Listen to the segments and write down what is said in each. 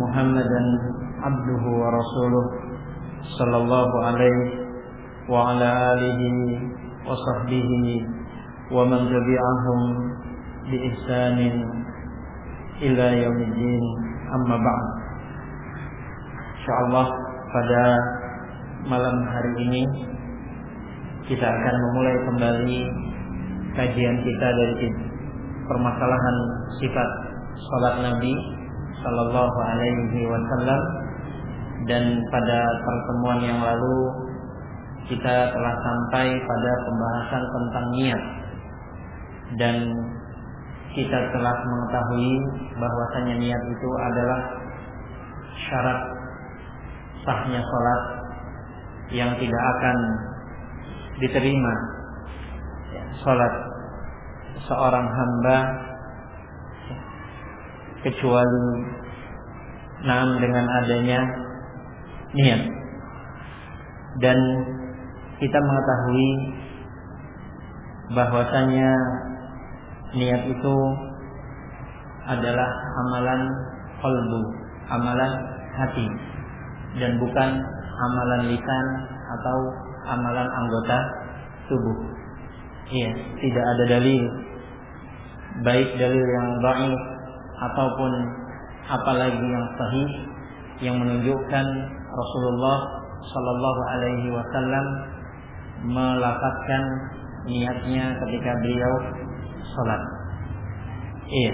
محمدا عبده ورسوله صلى الله عليه وعلى آله وصحبه ومن تبعهم بإحسان إلى يوم الدين أما بعد InsyaAllah pada malam hari ini kita akan memulai kembali kajian kita dari permasalahan sifat salat Nabi Sallallahu Alaihi Wasallam. Dan pada pertemuan yang lalu kita telah sampai pada pembahasan tentang niat. Dan kita telah mengetahui bahwasanya niat itu adalah syarat sahnya sholat yang tidak akan diterima. Sholat seorang hamba kecuali nam dengan adanya niat dan kita mengetahui bahwasanya niat itu adalah amalan kolbu, amalan hati dan bukan amalan lisan atau amalan anggota tubuh. Iya, tidak ada dalil baik dalil yang baik ataupun apalagi yang sahih yang menunjukkan Rasulullah Shallallahu Alaihi Wasallam melafatkan niatnya ketika beliau sholat. Iya.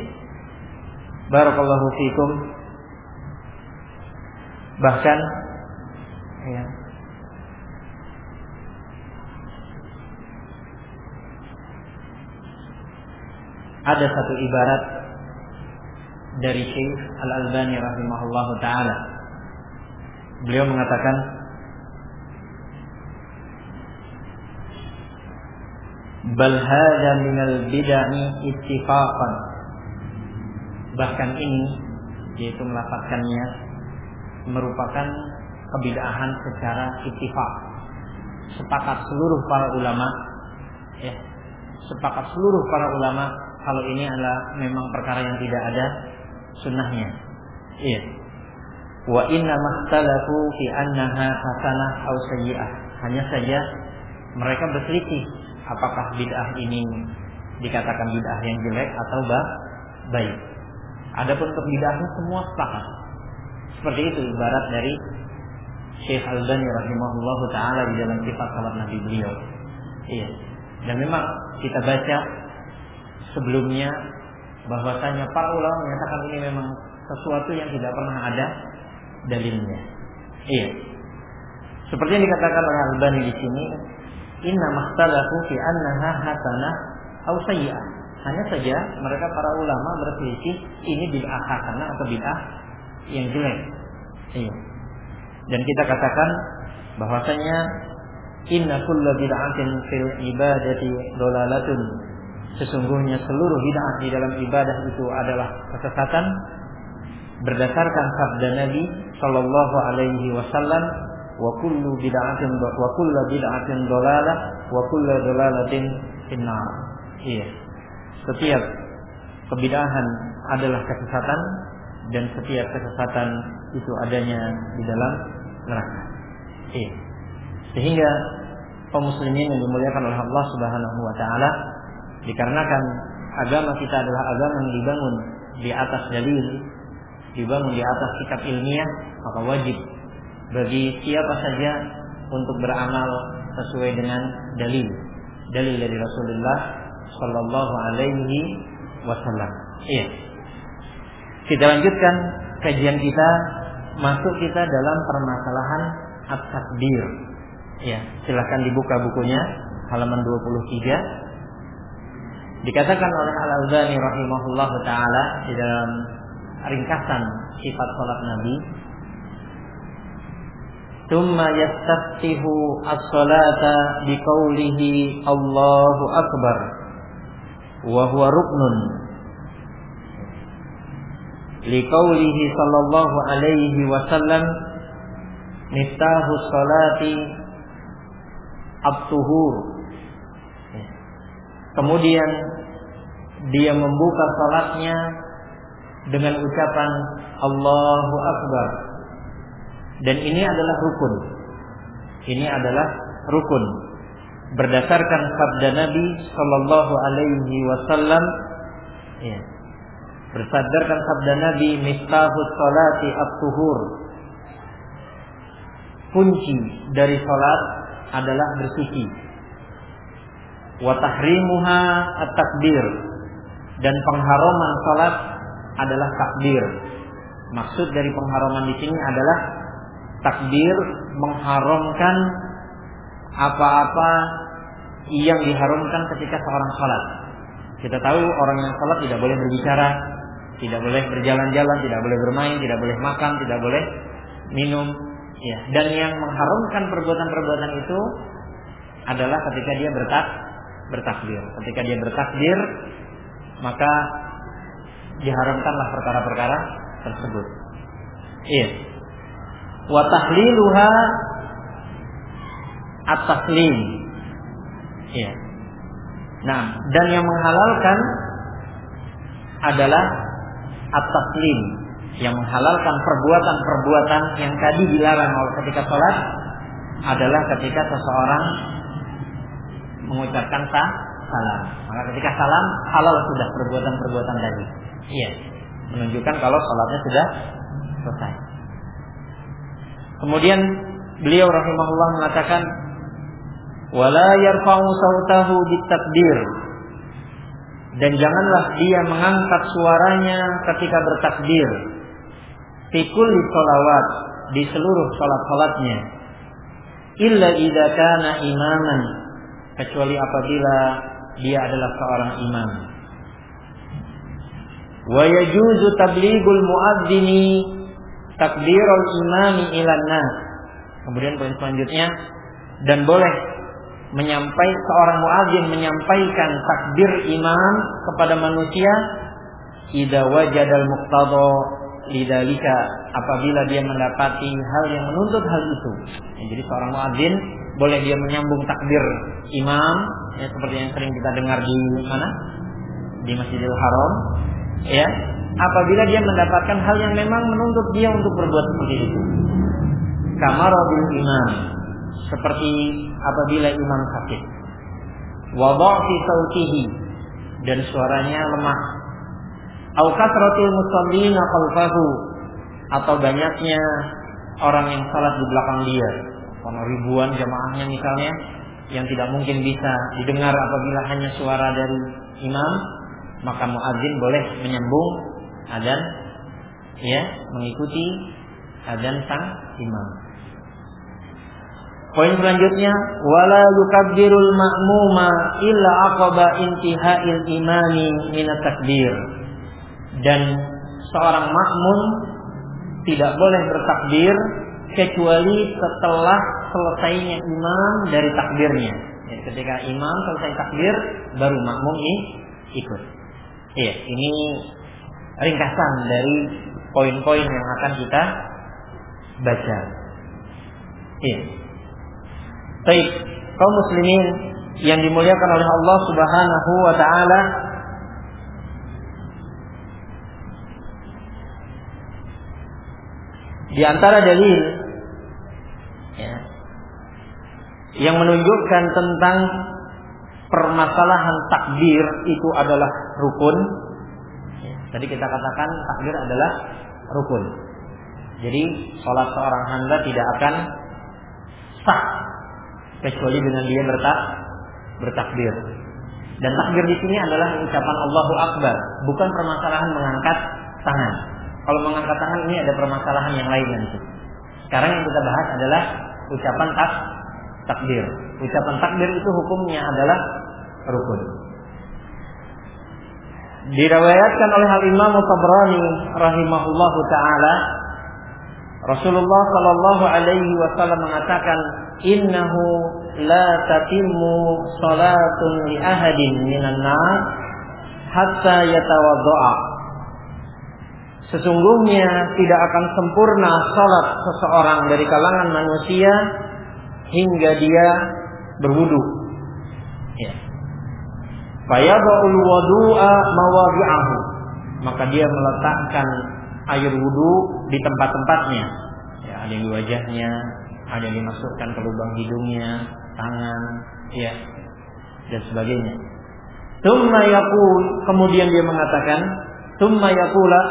Barakallahu fikum. Bahkan ya, ada satu ibarat dari Syekh Al-Albani rahimahullahu taala. Beliau mengatakan bal hadza minal bid'ah ittifaqan. Bahkan ini yaitu melafazkannya merupakan kebid'ahan secara ittifaq. Sepakat seluruh para ulama ya, sepakat seluruh para ulama kalau ini adalah memang perkara yang tidak ada sunnahnya. Iya. Wa inna makhtalafu fi annaha hasanah aw sayyi'ah. Hanya saja mereka berselisih apakah bid'ah ini dikatakan bid'ah yang jelek atau baik. Adapun untuk bid'ahnya semua sepakat. Seperti itu ibarat dari Syekh Al-Bani rahimahullahu taala di dalam sifat salat Nabi beliau. Iya. Dan memang kita baca sebelumnya bahwasanya para ulama menyatakan ini memang sesuatu yang tidak pernah ada dalilnya. Iya. Seperti yang dikatakan oleh Al-Bani di sini, inna makhtalafu fi annaha hasanah aw sayyi'ah. Hanya saja mereka para ulama berselisih ini bid'ah hasanah atau bid'ah yang jelek. Iya. Dan kita katakan bahwasanya inna kulla bid'atin fil ibadati dolalatun sesungguhnya seluruh bid'ah di dalam ibadah itu adalah kesesatan berdasarkan sabda Nabi Shallallahu Alaihi Wasallam wa kullu bid'atin wa kullu bid'atin dolalah wa kullu dolalatin finnar. Iya. Setiap kebidahan adalah kesesatan dan setiap kesesatan itu adanya di dalam neraka. Iya. Sehingga kaum muslimin yang dimuliakan oleh Allah Subhanahu wa taala dikarenakan agama kita adalah agama yang dibangun di atas dalil, dibangun di atas kitab ilmiah, maka wajib bagi siapa saja untuk beramal sesuai dengan dalil, dalil dari Rasulullah Shallallahu Alaihi Wasallam. Iya. Kita lanjutkan kajian kita, masuk kita dalam permasalahan at-takbir. Ya, silahkan dibuka bukunya halaman 23 Dikatakan oleh Al Albani rahimahullah taala di dalam ringkasan sifat salat Nabi. Thumma yastaftihu as-salata biqaulihi Allahu akbar wa huwa ruknun liqaulihi sallallahu alaihi wasallam miftahu salati at-tuhur kemudian dia membuka salatnya dengan ucapan Allahu Akbar. Dan ini adalah rukun. Ini adalah rukun. Berdasarkan sabda Nabi Shallallahu Alaihi Wasallam ya, berdasarkan sabda Nabi miftahus salati at-tuhur. Kunci dari salat adalah bersuci wa tahrimuha at-takbir dan pengharaman salat adalah takbir maksud dari pengharaman di sini adalah takbir mengharamkan apa-apa yang diharumkan ketika seorang salat. Kita tahu orang yang salat tidak boleh berbicara, tidak boleh berjalan-jalan, tidak boleh bermain, tidak boleh makan, tidak boleh minum. Ya, dan yang mengharumkan perbuatan-perbuatan itu adalah ketika dia bertak bertakbir. Ketika dia bertakbir, maka diharamkanlah perkara-perkara tersebut. Iya. Wa tahliluha at-taslim. Ya. Nah, dan yang menghalalkan adalah at-taslim yang menghalalkan perbuatan-perbuatan yang tadi dilarang oleh ketika sholat adalah ketika seseorang mengucapkan sah, salam. Maka ketika salam halal sudah perbuatan-perbuatan tadi. Iya, menunjukkan kalau sholatnya sudah selesai. Kemudian beliau rahimahullah mengatakan wala yarfa'u sautahu bitakbir dan janganlah dia mengangkat suaranya ketika bertakbir fi kulli sholawat di seluruh salat-salatnya illa idza kana imaman kecuali apabila dia adalah seorang imam. Wa yajuzu tablighul muadzini takbirul imami ilan nas. Kemudian poin selanjutnya dan boleh menyampai seorang muadzin menyampaikan takbir imam kepada manusia idza wajadal muqtada lidalika apabila dia mendapati hal yang menuntut hal itu. Ya, jadi seorang muadzin boleh dia menyambung takbir imam ya seperti yang sering kita dengar di mana? Di Masjidil Haram ya. Apabila dia mendapatkan hal yang memang menuntut dia untuk berbuat seperti itu. Kamarobil imam seperti apabila imam sakit. Wadhafi sautihi dan suaranya lemah. Au kasratil musallina khalfahu atau banyaknya orang yang salat di belakang dia. Karena ribuan jamaahnya misalnya yang tidak mungkin bisa didengar apabila hanya suara dari imam, maka muadzin boleh menyambung adzan ya, mengikuti adzan sang imam. Poin selanjutnya wala yukabbirul ma'muma illa aqaba intihail imami min takbir. Dan seorang makmum tidak boleh bertakbir kecuali setelah selesainya imam dari takbirnya. Jadi ketika imam selesai takbir baru makmum ini ikut. Iya, ini ringkasan dari poin-poin yang akan kita baca. Iya. Baik, kaum muslimin yang dimuliakan oleh Allah Subhanahu wa taala di antara dalil ya, yang menunjukkan tentang permasalahan takbir itu adalah rukun. Ya, tadi kita katakan takbir adalah rukun. Jadi sholat seorang hamba tidak akan sah kecuali dengan dia bertak bertakbir. Dan takbir di sini adalah ucapan Allahu Akbar, bukan permasalahan mengangkat tangan. Kalau mengangkat tangan ini ada permasalahan yang lain nanti. Sekarang yang kita bahas adalah ucapan tak takbir. Ucapan takbir itu hukumnya adalah rukun. Dirawayatkan oleh Al Imam Tabrani rahimahullahu taala Rasulullah Shallallahu alaihi wasallam mengatakan innahu la tatimmu salatun li ahadin minan nas hatta yatawaddoa Sesungguhnya tidak akan sempurna salat seseorang dari kalangan manusia hingga dia berwudu. Ya. Fayadul. Maka dia meletakkan air wudu di tempat-tempatnya. Ya, ada di wajahnya, ada yang dimasukkan ke lubang hidungnya, tangan, ya, dan sebagainya. Tumma yaqul, kemudian dia mengatakan, tumma yaqula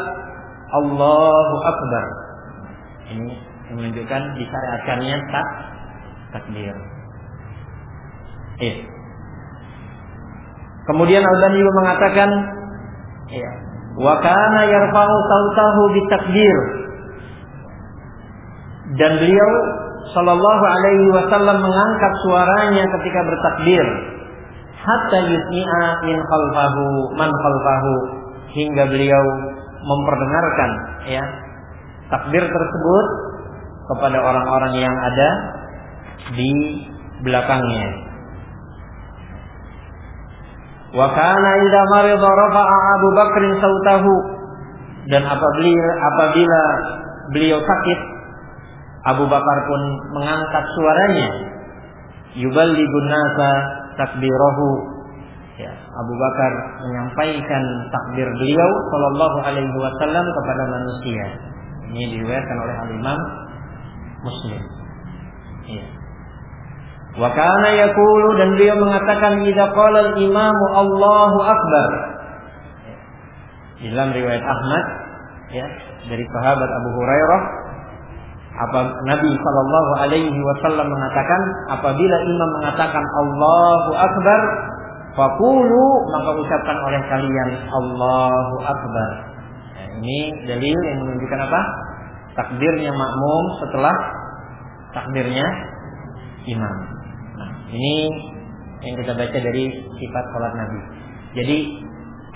Allahu Akbar. Ini menunjukkan disyariatkannya tak takbir. Iya. Kemudian Al-Bani mengatakan, iya, wa kana yarfa'u sautahu bitakbir. Dan beliau sallallahu alaihi wasallam mengangkat suaranya ketika bertakbir hatta yusmi'a min khalfahu man khalfahu hingga beliau memperdengarkan ya takbir tersebut kepada orang-orang yang ada di belakangnya. Wa kana idza marida rafa'a Abu Bakr sautahu. Dan apabila apabila beliau sakit Abu Bakar pun mengangkat suaranya. Yuballighun nasa takbirahu ya. Abu Bakar menyampaikan takbir beliau sallallahu alaihi wasallam kepada manusia. Ini diriwayatkan oleh Al Imam Muslim. Ya. Wa kana yaqulu dan beliau mengatakan idza qala al-imamu Allahu akbar. Dalam riwayat Ahmad ya dari sahabat Abu Hurairah apa Nabi Shallallahu Alaihi Wasallam mengatakan apabila imam mengatakan Allahu Akbar fakulu maka ucapkan oleh kalian Allahu Akbar nah, ini dalil yang menunjukkan apa takbirnya makmum setelah takbirnya imam ini yang kita baca dari sifat salat Nabi. Jadi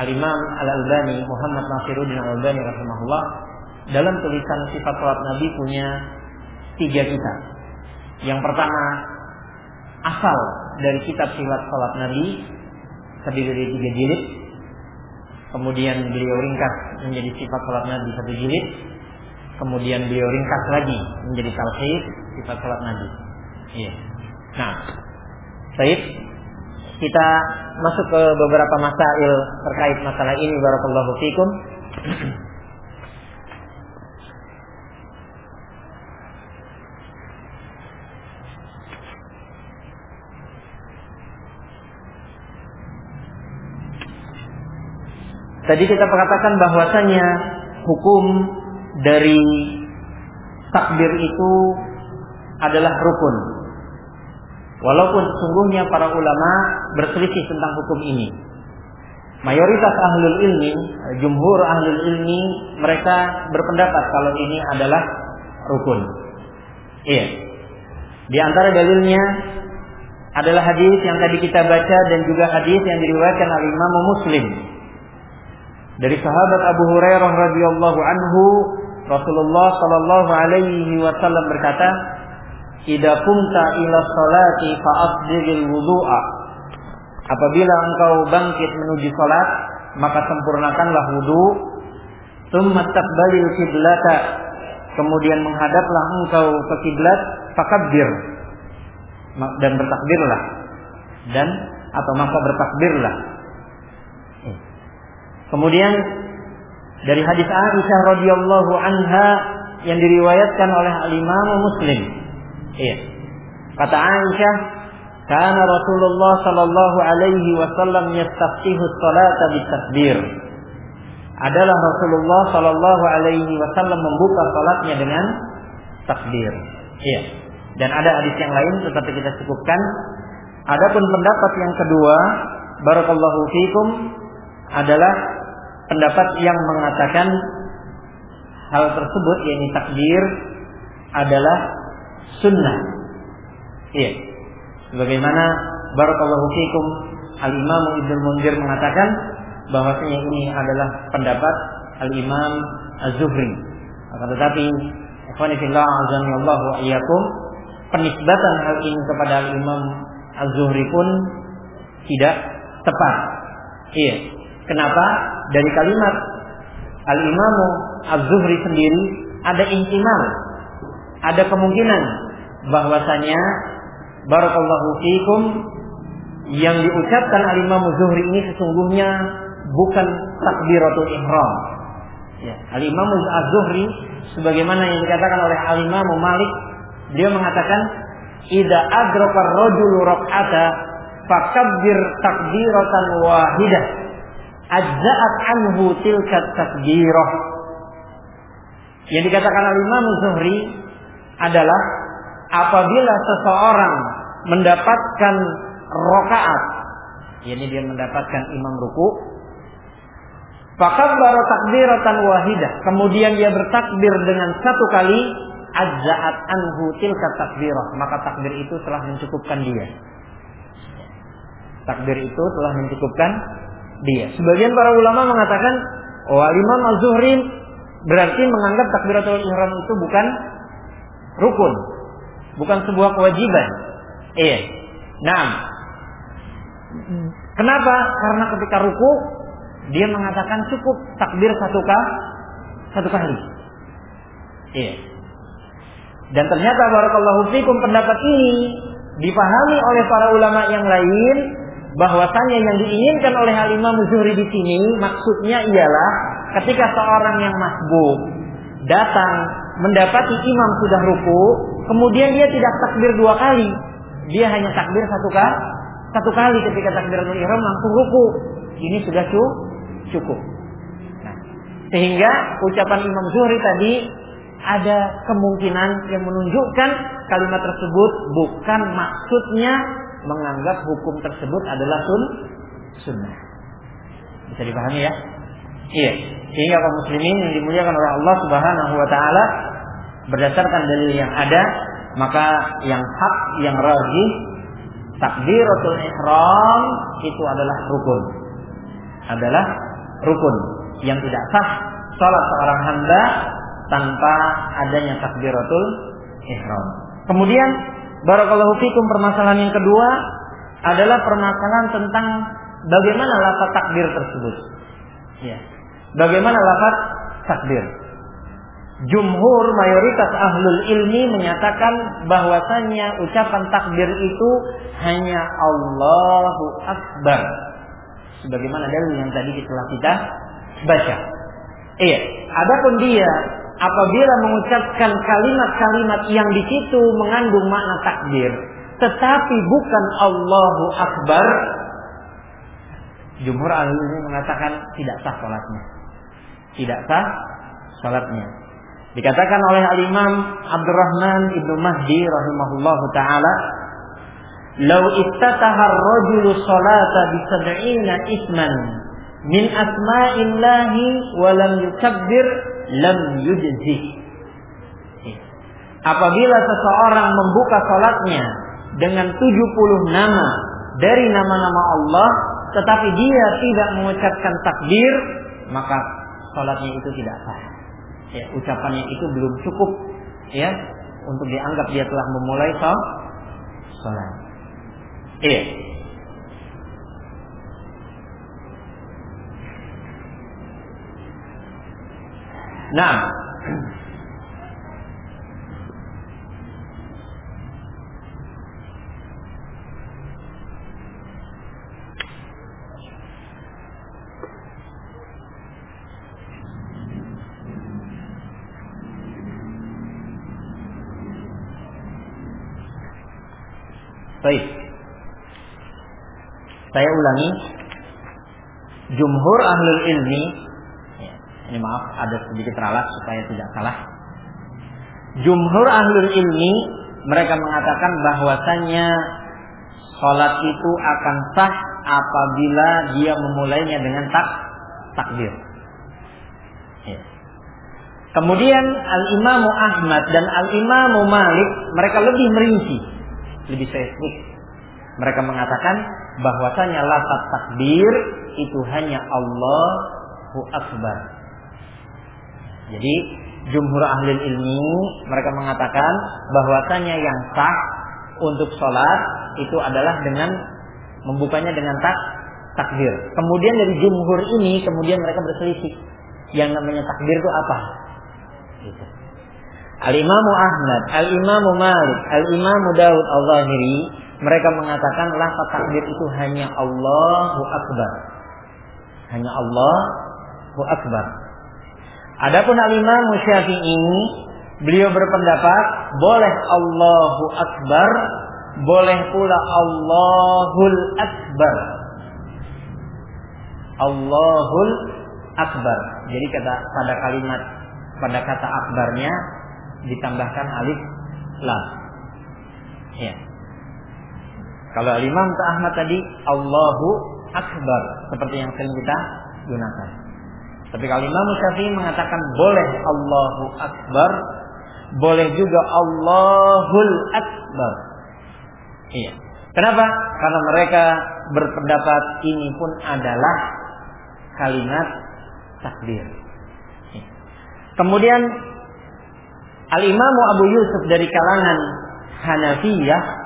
Al-Imam Al-Albani Muhammad Nasiruddin Al-Albani rahimahullah dalam tulisan sifat salat Nabi punya tiga kitab. Yang pertama asal dari kitab sifat salat Nabi terdiri dari tiga jilid. Kemudian beliau ringkas menjadi sifat salat Nabi satu jilid. Kemudian beliau ringkas lagi menjadi talhis sifat salat Nabi. Iya. Nah, Baik, kita masuk ke beberapa masail terkait masalah ini barakallahu fikum. Tadi kita katakan bahwasanya hukum dari takbir itu adalah rukun Walaupun sesungguhnya para ulama berselisih tentang hukum ini. Mayoritas ahlul ilmi, jumhur ahlul ilmi, mereka berpendapat kalau ini adalah rukun. Iya. Di antara dalilnya adalah hadis yang tadi kita baca dan juga hadis yang diriwayatkan oleh Imam Muslim dari sahabat Abu Hurairah radhiyallahu anhu Rasulullah sallallahu alaihi wasallam berkata Ida kumta ila salati fa'asdiril wudu'a. Apabila engkau bangkit menuju salat, maka sempurnakanlah wudu. Tsumma taqbalil kiblata. Kemudian menghadaplah engkau ke kiblat, fakabbir. Dan bertakbirlah. Dan atau maka bertakbirlah. Kemudian dari hadis Aisyah radhiyallahu anha yang diriwayatkan oleh Imam Muslim Iya. Kata Aisyah, karena Rasulullah sallallahu alaihi wasallam yastaftihu salata bitakbir. Adalah Rasulullah sallallahu alaihi wasallam membuka salatnya dengan takbir. Iya. Dan ada hadis yang lain tetapi kita cukupkan. Adapun pendapat yang kedua, barakallahu fikum adalah pendapat yang mengatakan hal tersebut yakni takbir adalah sunnah. Iya. Bagaimana barakallahu fikum Al-Imam Ibnu Munzir mengatakan bahwasanya ini adalah pendapat Al-Imam Az-Zuhri. Akan tetapi, penisbatan hal ini kepada Al-Imam Az-Zuhri pun tidak tepat. Iya. Kenapa? Dari kalimat Al-Imam Az-Zuhri sendiri ada intimal, ada kemungkinan bahwasanya barakallahu fikum yang diucapkan Al-Imam Zuhri ini sesungguhnya bukan takbiratul ihram. Ya, Al-Imam Az-Zuhri sebagaimana yang dikatakan oleh Al-Imam Malik, beliau mengatakan idza adraka ar-rajulu fakabbir takbiratan wahidah ajza'at anhu tilka takbirah. Yang dikatakan Al-Imam Zuhri adalah apabila seseorang mendapatkan rokaat, yakni dia mendapatkan imam ruku, baru takbiratan wahidah. Kemudian dia bertakbir dengan satu kali, ajzaat anhu tilka takbirah. Maka takbir itu telah mencukupkan dia. Takbir itu telah mencukupkan dia. Sebagian para ulama mengatakan, oh Imam Az-Zuhri berarti menganggap takbiratul ihram itu bukan rukun, bukan sebuah kewajiban. Iya. Nah, kenapa? Karena ketika ruku dia mengatakan cukup takbir satu kali, satu kali. Iya. Dan ternyata barakallahu fikum pendapat ini dipahami oleh para ulama yang lain bahwasanya yang diinginkan oleh Zuhri di sini maksudnya ialah ketika seorang yang masbuk datang mendapati imam sudah ruku, kemudian dia tidak takbir dua kali, dia hanya takbir satu kali, satu kali ketika takbiratul ihram langsung ruku. Ini sudah cukup. Nah, sehingga ucapan Imam Zuhri tadi ada kemungkinan yang menunjukkan kalimat tersebut bukan maksudnya menganggap hukum tersebut adalah sun sunnah. Bisa dipahami ya? Iya. Sehingga kaum muslimin yang dimuliakan oleh Allah Subhanahu wa taala berdasarkan dalil yang ada, maka yang hak, yang rajih takbiratul ihram itu adalah rukun. Adalah rukun yang tidak sah salat seorang hamba tanpa adanya takbiratul ihram. Kemudian barakallahu fikum permasalahan yang kedua adalah permasalahan tentang bagaimana lafaz takbir tersebut. Ya. Bagaimana lafaz takbir? Jumhur mayoritas ahlul ilmi menyatakan bahwasanya ucapan takbir itu hanya Allahu Akbar. Sebagaimana dalil yang tadi telah kita baca. Iya, adapun dia apabila mengucapkan kalimat-kalimat yang di situ mengandung makna takbir, tetapi bukan Allahu Akbar, jumhur ilmi mengatakan tidak sah salatnya. Tidak sah salatnya. Dikatakan oleh Al-Imam Abdurrahman Ibnu Mahdi rahimahullahu taala, "Lau iftataha ar-rajulu salata bi sab'ina isman min asma'illahi wa lam yukabbir lam yujzi." Apabila seseorang membuka salatnya dengan 70 nama dari nama-nama Allah tetapi dia tidak mengucapkan takbir, maka salatnya itu tidak sah ya, ucapannya itu belum cukup ya untuk dianggap dia telah memulai salat. Iya. Nah, Baik. Saya ulangi. Jumhur ahlul ilmi ini maaf ada sedikit ralat supaya tidak salah. Jumhur ahlul ilmi mereka mengatakan bahwasannya sholat itu akan sah apabila dia memulainya dengan tak takbir. Ya. Kemudian Al Imamu Ahmad dan Al Imamu Malik mereka lebih merinci lebih spesifik. Mereka mengatakan bahwasanya lafaz takbir itu hanya Allahu Akbar. Jadi jumhur ahli ilmi mereka mengatakan bahwasanya yang sah untuk sholat itu adalah dengan membukanya dengan tak takbir. Kemudian dari jumhur ini kemudian mereka berselisih. Yang namanya takbir itu apa? Gitu. Al-Imamu Ahmad, Al-Imamu Malik, Al-Imamu Daud Al-Zahiri mereka mengatakan lafaz takbir itu hanya Allahu Akbar. Hanya Allahu Akbar. Adapun Al-Imam Syafi'i beliau berpendapat boleh Allahu Akbar, boleh pula Allahul Akbar. Allahul Akbar. Jadi kata pada kalimat pada kata akbarnya ditambahkan alif lam. Ya. Kalau Imam Ahmad tadi Allahu Akbar seperti yang sering kita gunakan. Tapi kalau Imam Syafi'i mengatakan boleh Allahu Akbar, boleh juga Allahul Akbar. Iya. Kenapa? Karena mereka berpendapat ini pun adalah kalimat takbir. Iya. Kemudian Al-Imam Abu Yusuf dari kalangan Hanafiyah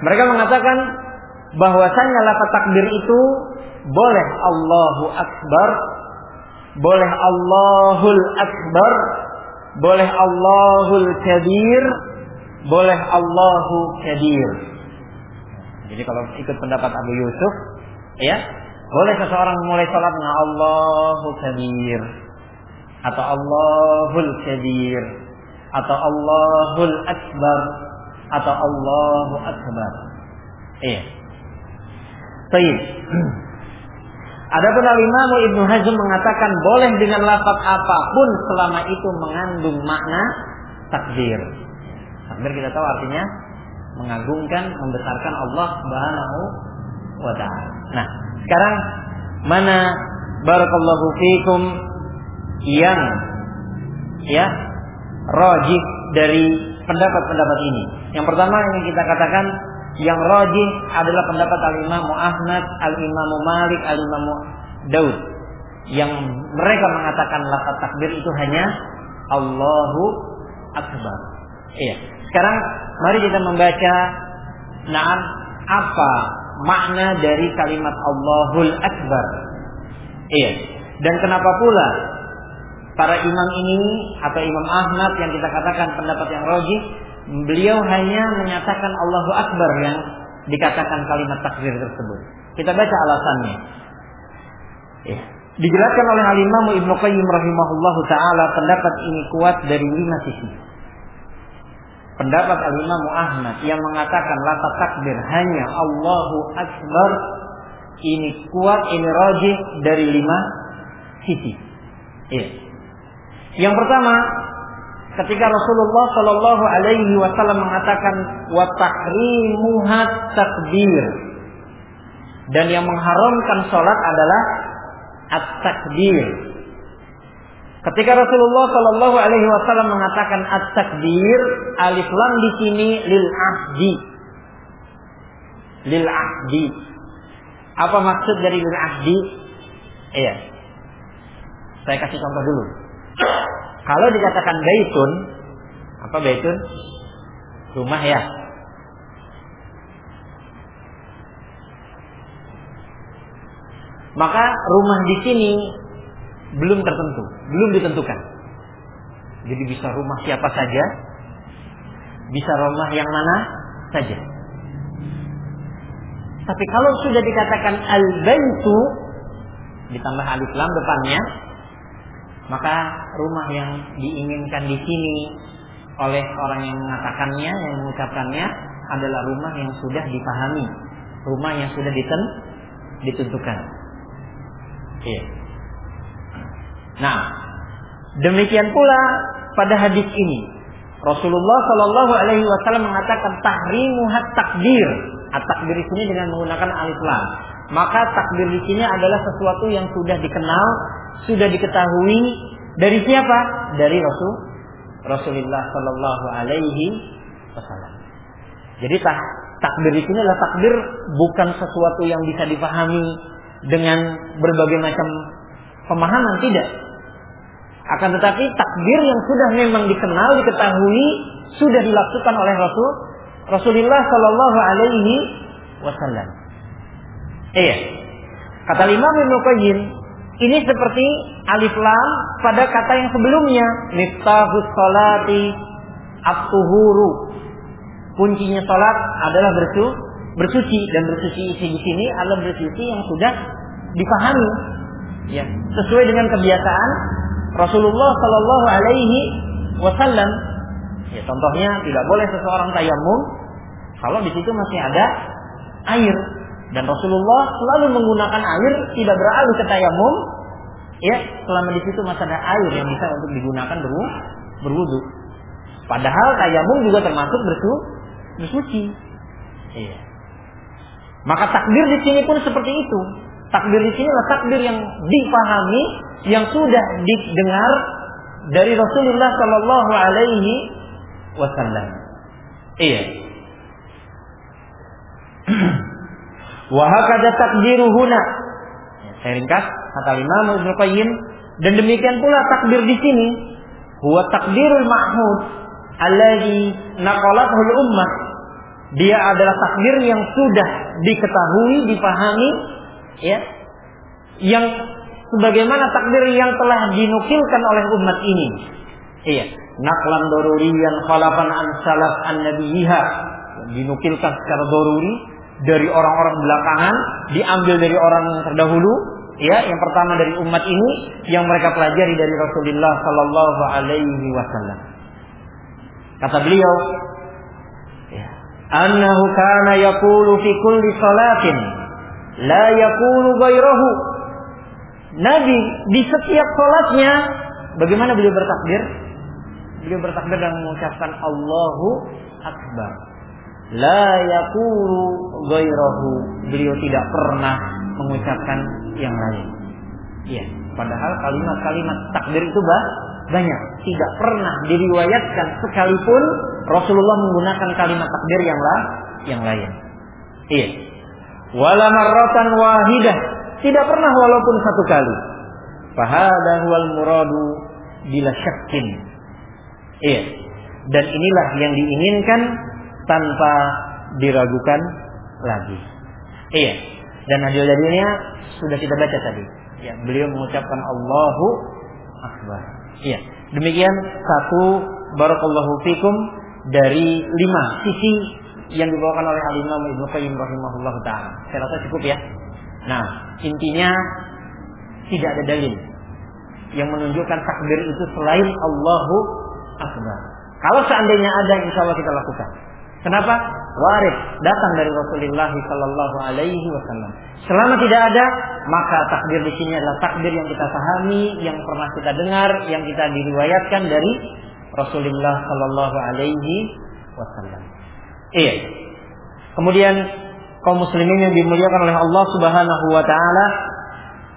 mereka mengatakan bahwasanya lafaz takbir itu boleh Allahu Akbar, boleh Allahul Akbar, boleh Allahul Kabir, boleh Allahu Kabir. Jadi kalau ikut pendapat Abu Yusuf, ya, boleh seseorang mulai sholat dengan Allahu Kabir atau Allahul Kabir atau Allahul Akbar atau Allahu Akbar. Iya. Baik. Adapun Al-Imam Ibnu Hazm mengatakan boleh dengan lafaz apa pun selama itu mengandung makna takbir. Takbir kita tahu artinya mengagungkan, membesarkan Allah Subhanahu wa taala. Nah, sekarang mana barakallahu fikum yang ya rajih dari pendapat-pendapat ini. Yang pertama yang kita katakan yang rajih adalah pendapat Al-Imam Ahmad, Al-Imam Malik, Al-Imam Daud. Yang mereka mengatakan lafaz takbir itu hanya Allahu Akbar. Iya. Sekarang mari kita membaca nah apa makna dari kalimat Allahul Akbar. Iya. Dan kenapa pula para imam ini atau Imam Ahmad yang kita katakan pendapat yang rojih, beliau hanya menyatakan Allahu Akbar yang dikatakan kalimat takbir tersebut. Kita baca alasannya. Ya. Dijelaskan oleh Al-Imam Ibnu Qayyim rahimahullah taala pendapat ini kuat dari lima sisi. Pendapat Al-Imam Ahmad yang mengatakan lafaz takbir hanya Allahu Akbar ini kuat, ini rajih dari lima sisi. Ya. Yang pertama, ketika Rasulullah Shallallahu Alaihi Wasallam mengatakan wa tahrimuhat takbir dan yang mengharamkan sholat adalah at-takbir. Ketika Rasulullah Shallallahu Alaihi Wasallam mengatakan at-takbir, alif lam di sini lil ahdi, lil ahdi. Apa maksud dari lil ahdi? Iya, saya kasih contoh dulu. Kalau dikatakan baitun, apa baitun? Rumah ya. Maka rumah di sini belum tertentu, belum ditentukan. Jadi bisa rumah siapa saja, bisa rumah yang mana saja. Tapi kalau sudah dikatakan al-baitu ditambah alif lam depannya, maka rumah yang diinginkan di sini oleh orang yang mengatakannya, yang mengucapkannya adalah rumah yang sudah dipahami, rumah yang sudah diten, ditentukan. Iya. Nah, demikian pula pada hadis ini Rasulullah Shallallahu Alaihi Wasallam mengatakan tahrimuhat takbir. At-takbir di sini dengan menggunakan alif lam. Maka takbir di sini adalah sesuatu yang sudah dikenal, sudah diketahui dari siapa? Dari Rasul Rasulullah Shallallahu Alaihi Wasallam. Jadi tah, takbir di sini adalah takbir bukan sesuatu yang bisa dipahami dengan berbagai macam pemahaman tidak. Akan tetapi takbir yang sudah memang dikenal, diketahui, sudah dilakukan oleh Rasul Rasulullah Shallallahu Alaihi Wasallam. Iya. Kata Imam Ibnu Qayyim, ini seperti alif lam pada kata yang sebelumnya, miftahus salati at-tuhuru. Kuncinya salat adalah bersu, bersuci dan bersuci isi di sini adalah bersuci yang sudah dipahami. Ya, sesuai dengan kebiasaan Rasulullah Shallallahu alaihi wasallam. Ya, contohnya tidak boleh seseorang tayamum kalau di situ masih ada air dan Rasulullah selalu menggunakan air tidak beralih ke tayamum ya selama di situ masih ada air yang bisa untuk digunakan berwu, berwudu. Padahal tayamum juga termasuk bersu, bersuci. Iya. Maka takbir di sini pun seperti itu. Takbir di sini adalah takbir yang dipahami, yang sudah didengar dari Rasulullah Shallallahu Alaihi Wasallam. Iya. Wahakada takbiru huna. Ya, saya ringkas kata Imam Ibnu Qayyim dan demikian pula takbir di sini huwa takbirul mahmud alladhi naqalathu ummah. Dia adalah takbir yang sudah diketahui, dipahami ya. Yang sebagaimana takbir yang telah dinukilkan oleh umat ini. Iya, naklan doruriyan khalafan an salaf an nabiyiha dinukilkan secara doruri dari orang-orang belakangan, diambil dari orang terdahulu, ya, yang pertama dari umat ini yang mereka pelajari dari Rasulullah sallallahu alaihi wasallam. Kata beliau, ya, annahu kana yaqulu fi kulli salatin la yaqulu ghairahu. Nabi di setiap salatnya bagaimana beliau bertakbir? Beliau bertakbir dan mengucapkan Allahu Akbar la yaqulu ghairahu beliau tidak pernah mengucapkan yang lain. Iya padahal kalimat-kalimat takbir itu bah, banyak. Tidak pernah diriwayatkan sekalipun Rasulullah menggunakan kalimat takbir yang lah yang lain. Iya. Wala marratan wahidah. Tidak pernah walaupun satu kali. Fahada huwal muradu bila syakkin. Iya. Dan inilah yang diinginkan tanpa diragukan lagi. Iya. Dan hadil dalilnya sudah kita baca tadi. Ya, beliau mengucapkan Allahu Akbar. Iya. Demikian satu barakallahu fikum dari lima sisi yang dibawakan oleh Al Imam Ibnu Qayyim rahimahullah taala. Saya rasa cukup ya. Nah, intinya tidak ada dalil yang menunjukkan takbir itu selain Allahu Akbar. Kalau seandainya ada, insya Allah kita lakukan. Kenapa? Waris datang dari Rasulullah Sallallahu Alaihi Wasallam. Selama tidak ada, maka takbir di sini adalah takbir yang kita pahami, yang pernah kita dengar, yang kita diriwayatkan dari Rasulullah Sallallahu Alaihi Wasallam. Iya. Kemudian kaum muslimin yang dimuliakan oleh Allah Subhanahu Wa Taala,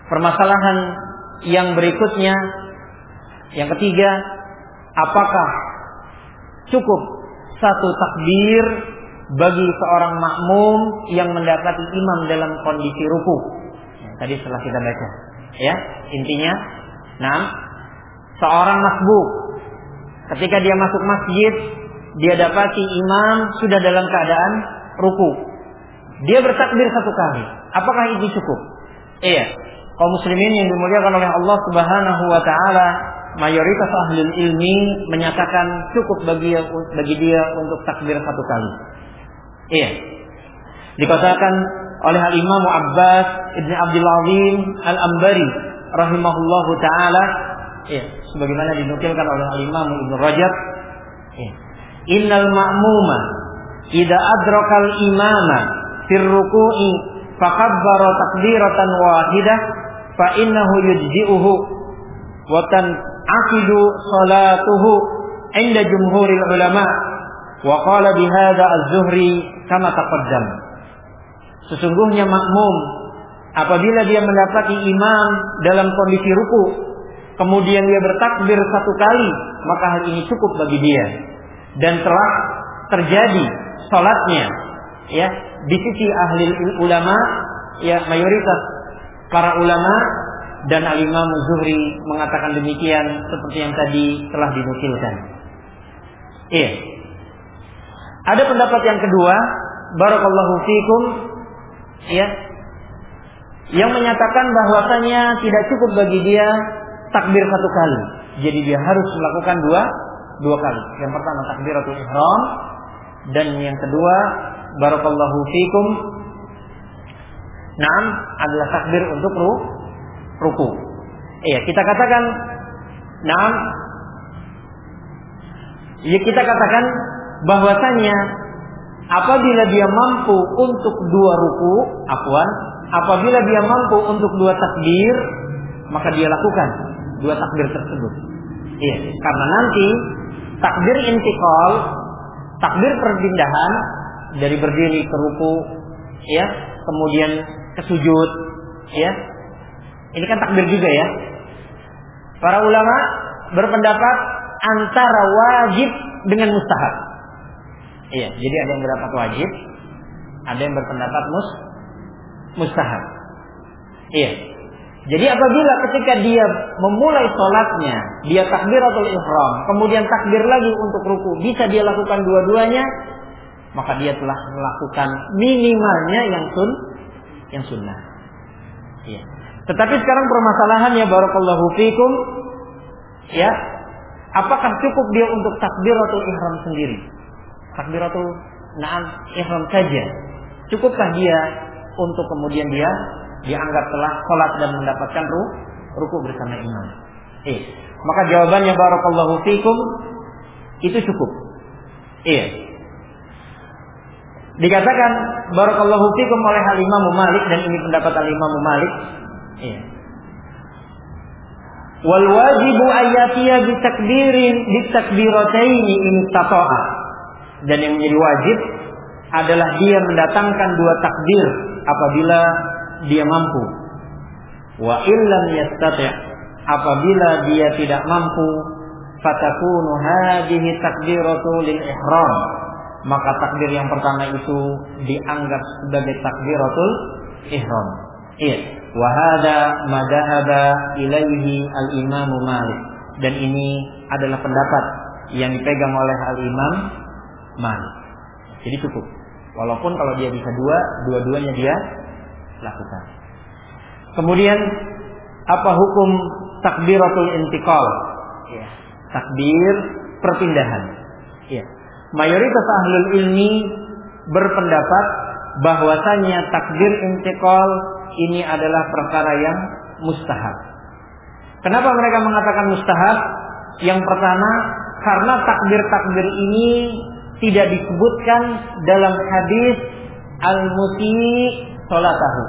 permasalahan yang berikutnya, yang ketiga, apakah cukup satu takbir bagi seorang makmum yang mendapati imam dalam kondisi ruku. Ya, tadi setelah kita baca, ya intinya, nah seorang masbuk ketika dia masuk masjid dia dapati imam sudah dalam keadaan ruku. Dia bertakbir satu kali. Apakah ini cukup? Iya. Kaum muslimin yang dimuliakan oleh Allah Subhanahu wa taala, mayoritas ahli ilmi menyatakan cukup bagi bagi dia untuk takbir satu kali. Iya. Dikatakan oleh Al Imam Abbas Ibn Abdul Azim Al Ambari rahimahullahu taala iya, sebagaimana dinukilkan oleh Al Imam Ibn Rajab iya. Innal ma'muma idza adrakal imama fir ruku'i fakabbara takbiratan wahidah fa innahu yujzi'uhu wa aqidu salatuhu inda jumhuril ulama wa qala bihadza az-zuhri kama taqaddam. Sesungguhnya makmum apabila dia mendapati imam dalam kondisi ruku kemudian dia bertakbir satu kali maka hal ini cukup bagi dia. Dan telah terjadi salatnya ya di sisi ahli ulama ya mayoritas para ulama dan al-Imam Zuhri mengatakan demikian seperti yang tadi telah dinukilkan. Iya. Ada pendapat yang kedua, barakallahu fikum ya yang menyatakan bahwasanya tidak cukup bagi dia takbir satu kali. Jadi dia harus melakukan dua dua kali. Yang pertama takbiratul ihram dan yang kedua barakallahu fikum Naam adalah takbir untuk ru, ruku. Iya, kita katakan naam ya kita katakan bahwasanya apabila dia mampu untuk dua ruku, afwan, apabila dia mampu untuk dua takbir, maka dia lakukan dua takbir tersebut. Iya, karena nanti takbir intikal, takbir perpindahan dari berdiri ke ruku, ya, kemudian ke sujud, ya. Ini kan takbir juga ya. Para ulama berpendapat antara wajib dengan mustahab. Iya, jadi ada yang berpendapat wajib, ada yang berpendapat mus mustahab. Iya. Jadi apabila ketika dia memulai sholatnya, dia takbiratul ihram, kemudian takbir lagi untuk ruku, bisa dia lakukan dua-duanya, maka dia telah melakukan minimalnya yang sun, yang sunnah. Iya. Tetapi sekarang permasalahannya barakallahu fikum, ya, apakah cukup dia untuk takbiratul ihram sendiri? Takbiratul na'am ihram saja. Cukupkah dia untuk kemudian dia dianggap telah sholat dan mendapatkan ruh, ruku bersama imam. Eh, maka jawabannya barakallahu fikum itu cukup. Iya. Dikatakan barakallahu fikum oleh Al Imam Malik dan ini pendapat Al Imam Malik. Iya. Wal wajibu ayatiya bi takbirin bi takbirataini in Dan yang menjadi wajib adalah dia mendatangkan dua takbir apabila dia mampu. Wa illam yastati' apabila dia tidak mampu fatakunu hadhihi takbiratu lil ihram maka takbir yang pertama itu dianggap sebagai takbiratul ihram. Iya. Wa hadza madhaba ilaihi al-Imam Malik. Dan ini adalah pendapat yang dipegang oleh al-Imam Malik. Jadi cukup. Walaupun kalau dia bisa dua, dua-duanya dia lakukan. Kemudian apa hukum takbiratul intikal? Ya. Takbir perpindahan. Ya. Mayoritas ahlul ilmi berpendapat bahwasanya takbir intikal ini adalah perkara yang mustahab. Kenapa mereka mengatakan mustahab? Yang pertama, karena takbir-takbir ini tidak disebutkan dalam hadis al-muti salatahu.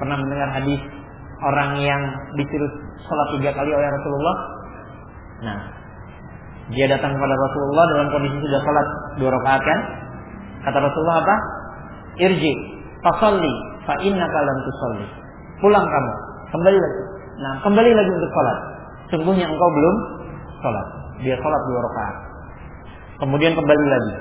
Pernah mendengar hadis orang yang disuruh sholat tiga kali oleh Rasulullah? Nah, dia datang kepada Rasulullah dalam kondisi sudah sholat dua rakaat kan? Kata Rasulullah apa? Irji, fasalli, fa inna kalam tusalli. Pulang kamu, kembali lagi. Nah, kembali lagi untuk sholat. Sungguhnya engkau belum sholat. Dia sholat dua rakaat. Kemudian kembali lagi.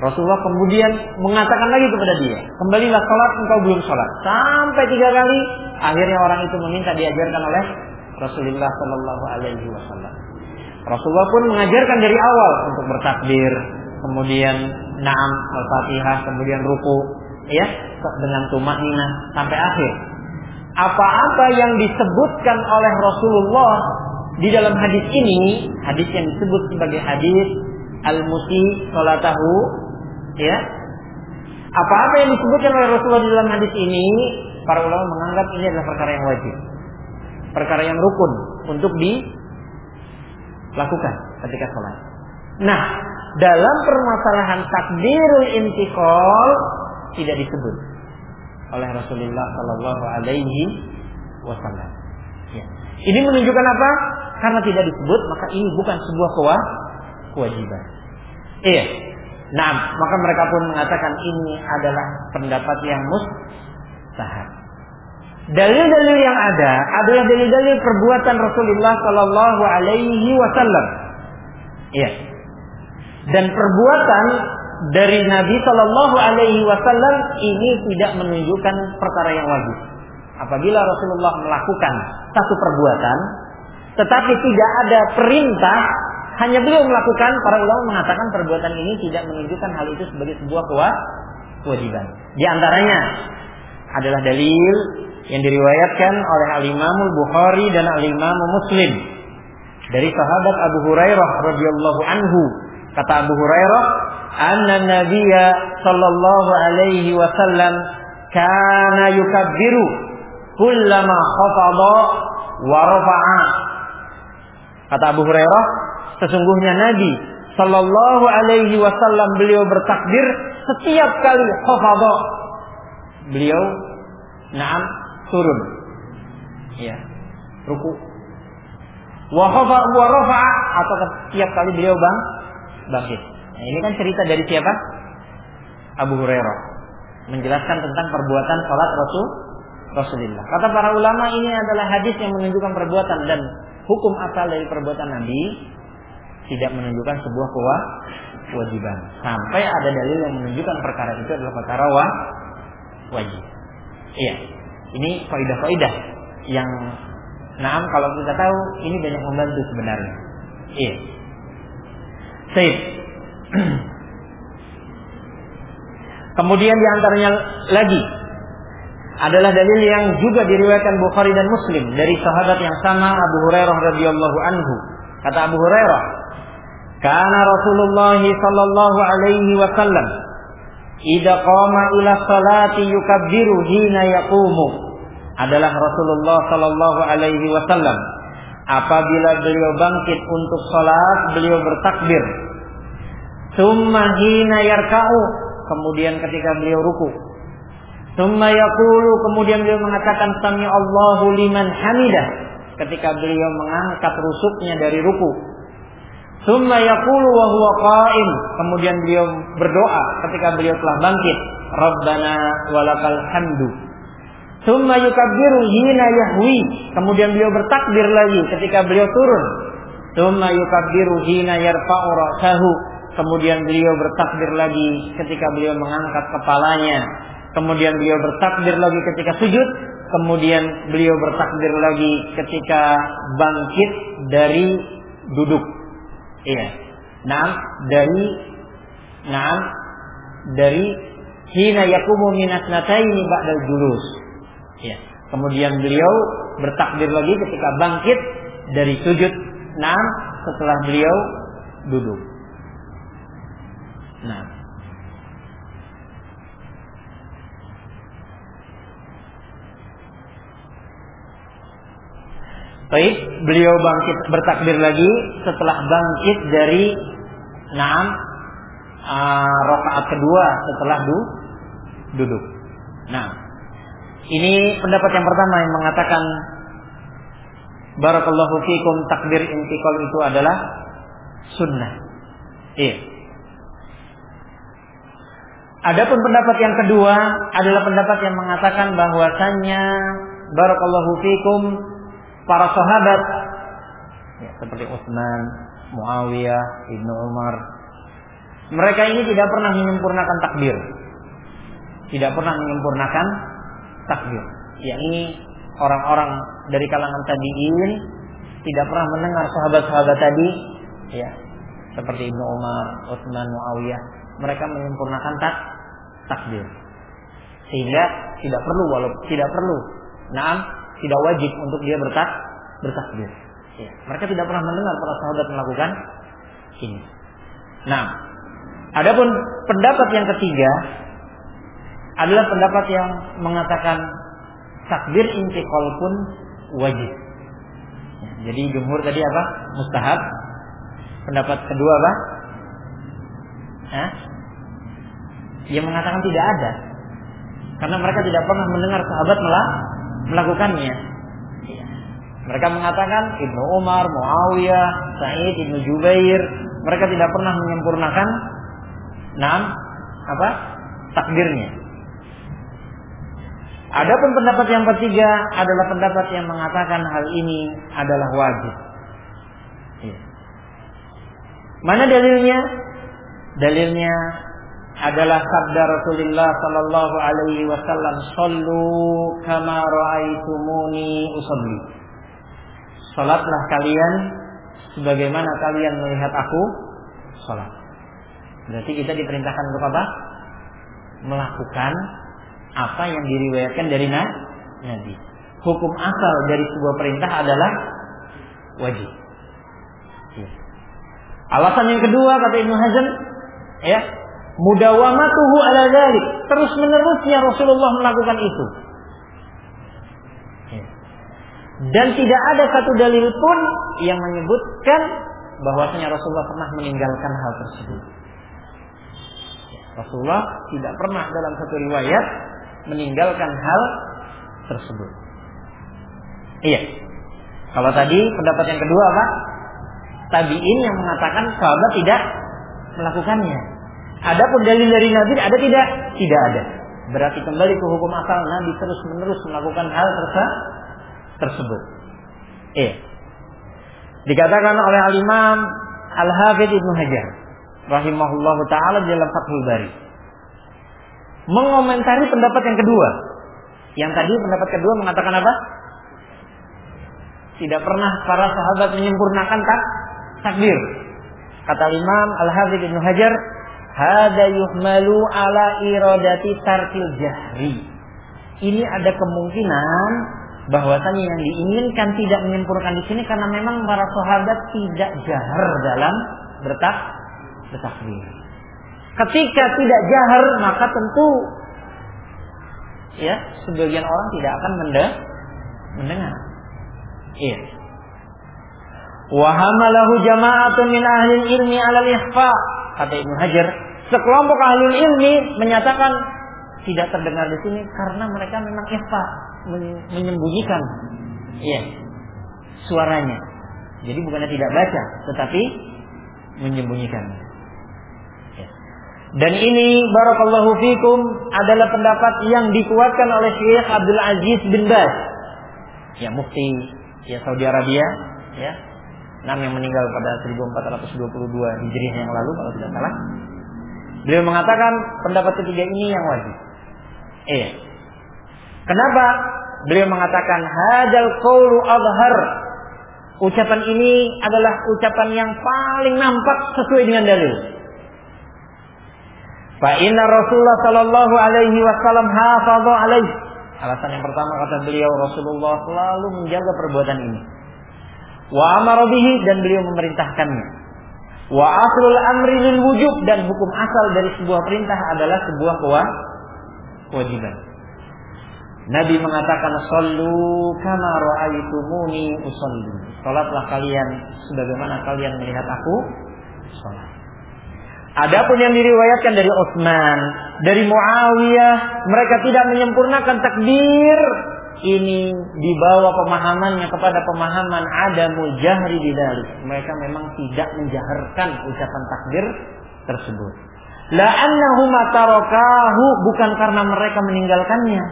Rasulullah kemudian mengatakan lagi kepada dia, kembalilah sholat, engkau belum sholat. Sampai tiga kali, akhirnya orang itu meminta diajarkan oleh Rasulullah Shallallahu Alaihi Wasallam. Rasulullah pun mengajarkan dari awal untuk bertakbir, kemudian naam al-fatihah, kemudian ruku, ya dengan tumak nina sampai akhir. Apa-apa yang disebutkan oleh Rasulullah di dalam hadis ini, hadis yang disebut sebagai hadis al-musi salatahu ya. Apa-apa yang disebutkan oleh Rasulullah di dalam hadis ini para ulama menganggap ini adalah perkara yang wajib. Perkara yang rukun untuk dilakukan ketika sholat. Nah dalam permasalahan takdirul intikal tidak disebut oleh Rasulullah Shallallahu Alaihi Wasallam. Ya. Ini menunjukkan apa? Karena tidak disebut, maka ini bukan sebuah kewajiban. Iya. Nah, maka mereka pun mengatakan ini adalah pendapat yang mustahab. Dalil-dalil yang ada adalah dalil-dalil perbuatan Rasulullah Shallallahu Alaihi Wasallam. Iya. Dan perbuatan dari Nabi Shallallahu Alaihi Wasallam ini tidak menunjukkan perkara yang wajib. Apabila Rasulullah melakukan satu perbuatan, tetapi tidak ada perintah, hanya beliau melakukan, para ulama mengatakan perbuatan ini tidak menunjukkan hal itu sebagai sebuah kewajiban. Di antaranya adalah dalil yang diriwayatkan oleh Al Imam Bukhari dan Al Imam Muslim dari sahabat Abu Hurairah radhiyallahu anhu kata Abu Hurairah anna nabiyya sallallahu alaihi wasallam kana yukabbiru kullama khafada wa rafa'a. Kata Abu Hurairah sesungguhnya Nabi sallallahu alaihi wasallam beliau bertakbir setiap kali khafada. Beliau naam turun. Ya ruku. Wa khafa wa rafa'a atau setiap kali beliau bang bangkit nah, ini kan cerita dari siapa Abu Hurairah menjelaskan tentang perbuatan salat Rasul Rasulullah. Kata para ulama ini adalah hadis yang menunjukkan perbuatan dan hukum asal dari perbuatan Nabi tidak menunjukkan sebuah kewajiban. Sampai ada dalil yang menunjukkan perkara itu adalah perkara wajib. Iya. Ini faidah-faidah yang Nah, kalau kita tahu ini banyak membantu sebenarnya. Iya. Sip. Kemudian di antaranya lagi adalah dalil yang juga diriwayatkan Bukhari dan Muslim dari sahabat yang sama Abu Hurairah radhiyallahu anhu. Kata Abu Hurairah, "Kana Rasulullah sallallahu alaihi wasallam idza qama ila salati yukabbiru hina yaqumu." Adalah Rasulullah sallallahu alaihi wasallam apabila beliau bangkit untuk salat, beliau bertakbir. Summa hina yarka'u, kemudian ketika beliau ruku, Summa yaqulu kemudian beliau mengatakan sami Allahu liman hamidah ketika beliau mengangkat rusuknya dari ruku. Summa yaqulu wa huwa qa'im kemudian beliau berdoa ketika beliau telah bangkit. Rabbana walakal hamdu. Summa yukabbiru hina yahwi kemudian beliau bertakbir lagi ketika beliau turun. Summa yukabbiru hina yarfa'u ra'sahu kemudian beliau bertakbir lagi ketika beliau mengangkat kepalanya kemudian beliau bertakbir lagi ketika sujud, kemudian beliau bertakbir lagi ketika bangkit dari duduk. Iya. Nah, dari nah dari hina yakumu nataini ba'dal julus. Iya. Kemudian beliau bertakbir lagi ketika bangkit dari sujud. Nah, setelah beliau duduk. Nah, Baik, beliau bangkit bertakbir lagi setelah bangkit dari naam uh, rakaat kedua setelah du, duduk. Nah, ini pendapat yang pertama yang mengatakan Barakallahu fikum takbir intikal itu adalah sunnah. Iya. Adapun pendapat yang kedua adalah pendapat yang mengatakan bahwasannya Barakallahu fikum para sahabat ya, seperti Utsman, Muawiyah, Ibnu Umar. Mereka ini tidak pernah menyempurnakan takbir. Tidak pernah menyempurnakan takbir. Ya ini orang-orang dari kalangan tabi'in tidak pernah mendengar sahabat-sahabat tadi ya seperti Ibnu Umar, Utsman, Muawiyah, mereka menyempurnakan tak takbir. Sehingga tidak perlu walau tidak perlu. Nah, tidak wajib untuk dia bertak bertakbir. Ya. Mereka tidak pernah mendengar para sahabat melakukan ini. Nah, adapun pendapat yang ketiga adalah pendapat yang mengatakan takbir intikal pun wajib. Jadi jumhur tadi apa? Mustahab. Pendapat kedua apa? Hah? Yang mengatakan tidak ada. Karena mereka tidak pernah mendengar sahabat malah melakukannya. Mereka mengatakan Ibnu Umar, Muawiyah, Sa'id, Ibnu Jubair, mereka tidak pernah menyempurnakan enam apa? takdirnya. Adapun pendapat yang ketiga adalah pendapat yang mengatakan hal ini adalah wajib. Ya. Mana dalilnya? Dalilnya adalah sabda Rasulullah sallallahu alaihi wasallam, "Shallu kama raaitumuni usolli." Salatlah kalian sebagaimana kalian melihat aku salat. Berarti kita diperintahkan untuk apa? Melakukan apa yang diriwayatkan dari Nabi. Hukum asal dari sebuah perintah adalah wajib. Ya. Alasan yang kedua kata Ibnu Hazm, ya, mudawamatuhu ala dzalik. Terus menerusnya Rasulullah melakukan itu. Ya. Dan tidak ada satu dalil pun yang menyebutkan bahwasanya Rasulullah pernah meninggalkan hal tersebut. Ya. Rasulullah tidak pernah dalam satu riwayat meninggalkan hal tersebut. Iya. Kalau tadi pendapat yang kedua apa? Tabiin yang mengatakan sahabat tidak melakukannya. Adapun dalil dari Nabi ada tidak? Tidak ada. Berarti kembali ke hukum asal Nabi terus menerus melakukan hal tersebut. Iya. Dikatakan oleh Al Imam Al Hafidh Ibnu Hajar rahimahullahu taala dalam Fathul Bari mengomentari pendapat yang kedua. Yang tadi pendapat kedua mengatakan apa? Tidak pernah para sahabat menyempurnakan tak takbir. Kata Imam Al-Hafidz Ibnu Hajar, "Hada yuhmalu ala iradati tarkil jahri." Ini ada kemungkinan bahwasanya yang diinginkan tidak menyempurnakan di sini karena memang para sahabat tidak jahar dalam bertak bertakbir. Ketika tidak jahar maka tentu ya sebagian orang tidak akan mendengar. Iya. Wahamalahu jama'atun min ahli ilmi alal ikhfa. Kata Ibnu Hajar, sekelompok ahli ilmi menyatakan tidak terdengar di sini karena mereka memang ikhfa, menyembunyikan iya, suaranya. Jadi bukannya tidak baca, tetapi menyembunyikan. Iya. Dan ini barakallahu fikum adalah pendapat yang dikuatkan oleh Syekh Abdul Aziz bin Baz. Ya mufti ya Saudi Arabia ya enam yang meninggal pada 1422 Hijriah yang lalu kalau tidak salah. Beliau mengatakan pendapat ketiga ini yang wajib. Eh. Kenapa? Beliau mengatakan hadal qaulu adhar. Ucapan ini adalah ucapan yang paling nampak sesuai dengan dalil. Fa inna Rasulullah sallallahu alaihi wasallam hafadha alaihi Alasan yang pertama kata beliau Rasulullah selalu menjaga perbuatan ini. Wa amara bihi dan beliau memerintahkannya. Wa aslul amri lil wujub dan hukum asal dari sebuah perintah adalah sebuah kewajiban. Nabi mengatakan sallu kama raaitumuni usalli. Salatlah kalian sebagaimana kalian melihat aku salat. Adapun yang diriwayatkan dari Utsman, dari Muawiyah, mereka tidak menyempurnakan takbir. Ini dibawa pemahamannya kepada pemahaman ada mujahri di dalik. Mereka memang tidak menjaharkan ucapan takbir tersebut. La annahu tarokahu bukan karena mereka meninggalkannya.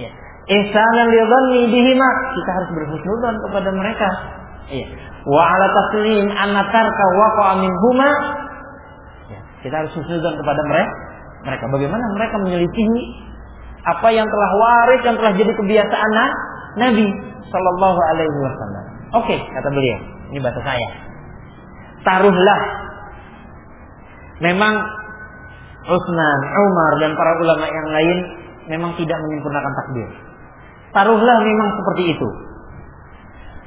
Ya. Ihsanan lidhanni bihima. Kita harus berhusnudzon kepada mereka. Ya. Wa ala taslim anna tarka waqa'a minhuma kita harus husnuzan kepada mereka. Mereka bagaimana mereka menyelisihi apa yang telah waris yang telah jadi kebiasaan Nabi Shallallahu Alaihi Wasallam. Oke, kata beliau. Ini bahasa saya. Taruhlah. Memang Utsman, Umar dan para ulama yang lain memang tidak menyempurnakan takbir. Taruhlah memang seperti itu.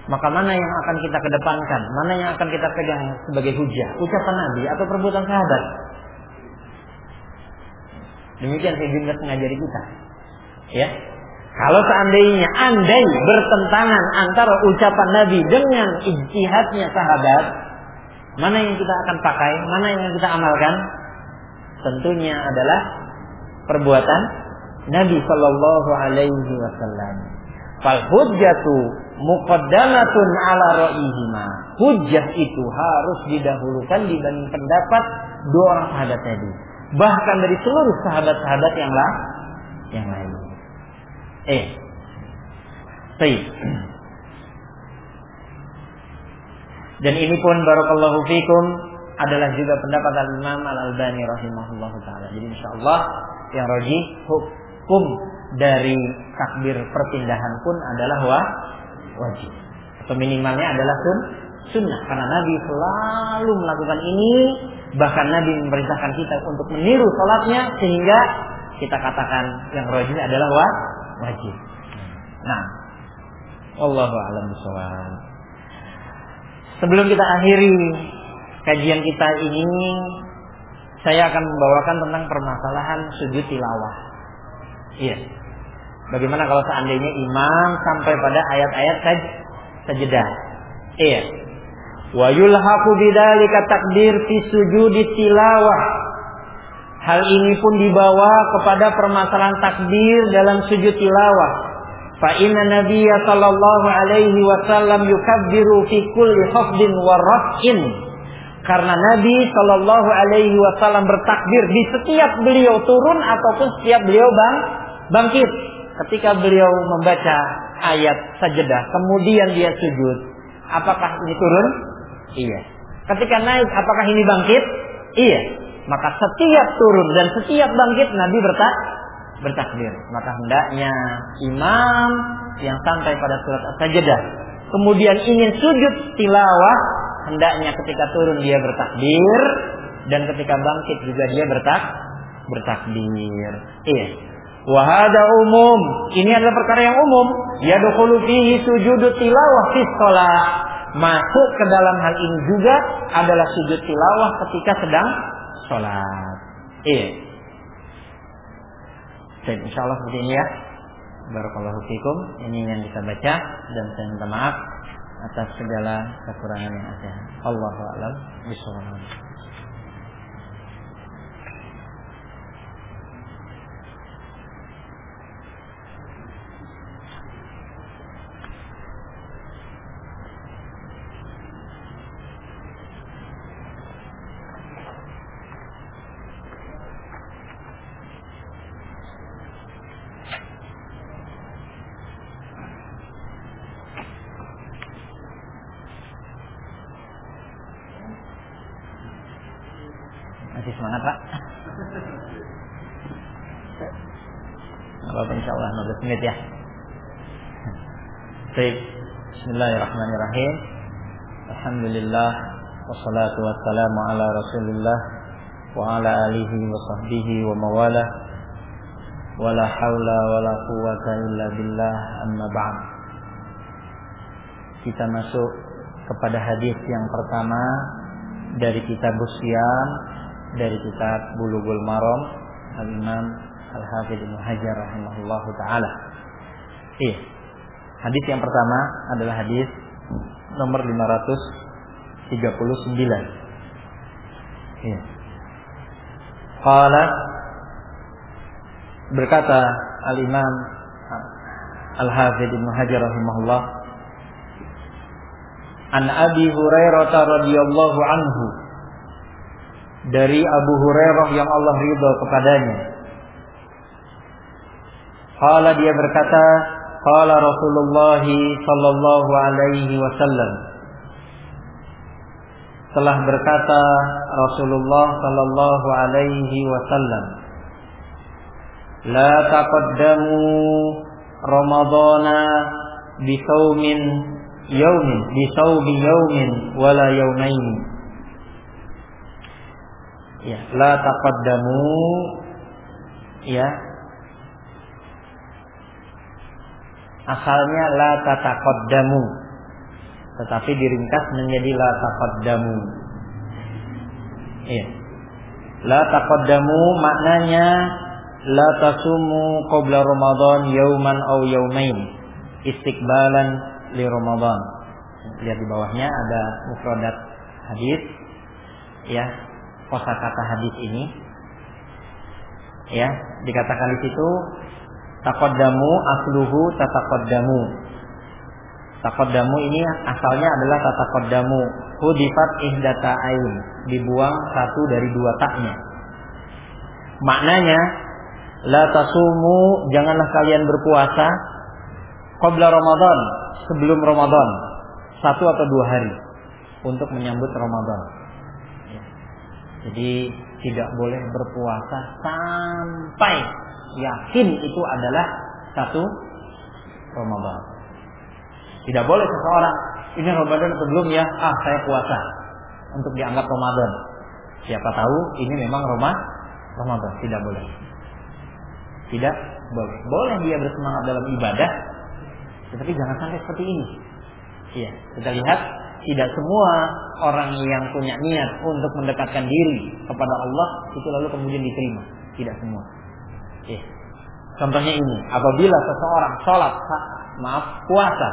Maka mana yang akan kita kedepankan? Mana yang akan kita pegang sebagai hujah? Ucapan Nabi atau perbuatan sahabat? Demikian Bin mengajari kita. Ya. Kalau seandainya andai bertentangan antara ucapan Nabi dengan ijtihadnya sahabat, mana yang kita akan pakai, mana yang kita amalkan? Tentunya adalah perbuatan Nabi Shallallahu Alaihi Wasallam. Fal hujjatu muqaddamatun ala ra'ihima. Hujjah itu harus didahulukan dibanding pendapat dua orang sahabat tadi. Bahkan dari seluruh sahabat-sahabat yang lah yang lain. Eh. Baik. Dan ini pun barakallahu fikum adalah juga pendapat Al-Imam Al-Albani rahimahullah taala. Jadi insyaallah yang roji hukum dari takbir perpindahan pun adalah wa, wajib. Atau minimalnya adalah sun, sunnah. Karena Nabi selalu melakukan ini. Bahkan Nabi memerintahkan kita untuk meniru sholatnya. Sehingga kita katakan yang roji adalah wa, wajib. Nah, Allahu a'lam. Sebelum kita akhiri kajian kita ini, saya akan membawakan tentang permasalahan sujud tilawah. Iya. Bagaimana kalau seandainya imam sampai pada ayat-ayat saj sajadah? Iya. Wa yulhaqu bidzalika takbir fi sujud tilawah. Hal ini pun dibawa kepada permasalahan takbir dalam sujud tilawah. Fa inna nabiyya sallallahu alaihi wasallam yukabbiru fi kulli khafdin wa raf'in. Karena Nabi sallallahu alaihi wasallam bertakbir di setiap beliau turun ataupun setiap beliau bang bangkit. Ketika beliau membaca ayat sajadah kemudian dia sujud apakah ini turun? Iya. Ketika naik apakah ini bangkit? Iya maka setiap turun dan setiap bangkit Nabi bertak bertakbir maka hendaknya imam yang sampai pada surat sajadah kemudian ingin sujud tilawah hendaknya ketika turun dia bertakbir dan ketika bangkit juga dia bertak bertakbir iya Wahada umum. Ini adalah perkara yang umum. Ya fihi sujudu tilawah fi. Masuk ke dalam hal ini juga adalah sujud tilawah ketika sedang sholat. Iya. Dan insya Allah seperti ini ya. Barakallahu fikum. Ini yang bisa baca dan saya minta maaf atas segala kekurangan yang ada. Allahu a'lam. semangat pak apa insya Allah 15 menit ya Baik. Bismillahirrahmanirrahim. Alhamdulillah. Wassalatu wassalamu ala rasulillah Wa ala alihi wa sahbihi wa mawalah. Wala hawla wala quwata illa billah. Amma ba'd. Kita masuk kepada hadis yang pertama dari kitab Siam dari kitab Bulughul Maram Al-Imam Al-Hafidh Ibnu Hajar rahimahullahu taala. Iya. Hadis yang pertama adalah hadis nomor 539. Iya. Qala berkata Al-Imam Al-Hafidh Ibnu Hajar rahimahullah An Abi Hurairah radhiyallahu anhu dari Abu Hurairah yang Allah ridho kepadanya. Qala dia berkata, qala Rasulullah sallallahu alaihi wasallam. Telah berkata Rasulullah sallallahu alaihi wasallam, La taqaddamu Ramadana bisaumin yaumin bisaubi yaumin wala yaumain ya la taqaddamu ya asalnya la tataqaddamu. Tetapi diringkas menjadi la taqaddamu ya la taqaddamu maknanya la tasumu qabla ramadan yauman aw yaumain. Istiqbalan li ramadan. Lihat di bawahnya ada mufradat hadis. Ya kosakata hadis ini. Ya dikatakan di situ takoddamu asluhu tatakoddamu takoddamu ini asalnya adalah tatakoddamu hudifat ihdata ain. Dibuang satu dari dua taknya. Maknanya la tasumu janganlah kalian berpuasa qabla Ramadan sebelum Ramadan. Satu atau dua hari untuk menyambut Ramadan. Jadi tidak boleh berpuasa sampai yakin itu adalah satu Ramadan. Tidak boleh seseorang ini Ramadan atau belum ya? Ah, saya puasa untuk dianggap Ramadan. Siapa tahu ini memang Roma Ramadan, tidak boleh. Tidak boleh. Boleh dia bersemangat dalam ibadah, tetapi jangan sampai seperti ini. Iya, kita lihat tidak semua orang yang punya niat untuk mendekatkan diri kepada Allah itu lalu kemudian diterima. Tidak semua. Iya. Contohnya ini, apabila seseorang sholat, maaf, puasa,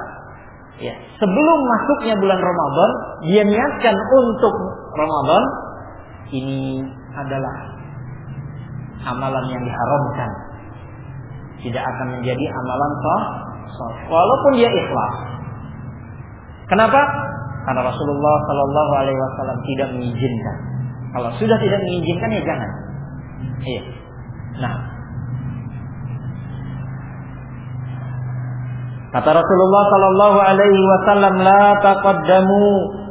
ya, sebelum masuknya bulan Ramadan, dia niatkan untuk Ramadan, ini adalah amalan yang diharamkan. Tidak akan menjadi amalan sah, walaupun dia ikhlas. Kenapa? Karena Rasulullah Shallallahu Alaihi Wasallam tidak mengizinkan. Kalau sudah tidak mengizinkan ya jangan. Iya. Nah, Kata Rasulullah Sallallahu Alaihi Wasallam, la taqaddamu,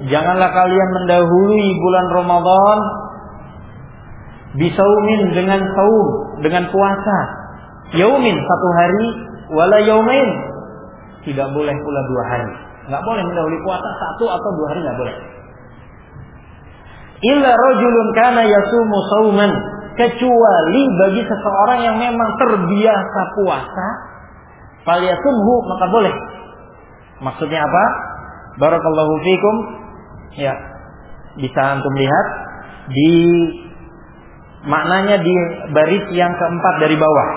janganlah kalian mendahului bulan Ramadan bisaumin dengan saum, dengan puasa. Yaumin satu hari, wala yaumain. Tidak boleh pula dua hari. Nggak boleh mendahului puasa satu atau dua hari nggak boleh. Illa rojulun kana yasumu sauman kecuali bagi seseorang yang memang terbiasa puasa falyasumhu maka boleh. Maksudnya apa? Barakallahu fikum. Ya. Bisa antum lihat di maknanya di baris yang keempat dari bawah.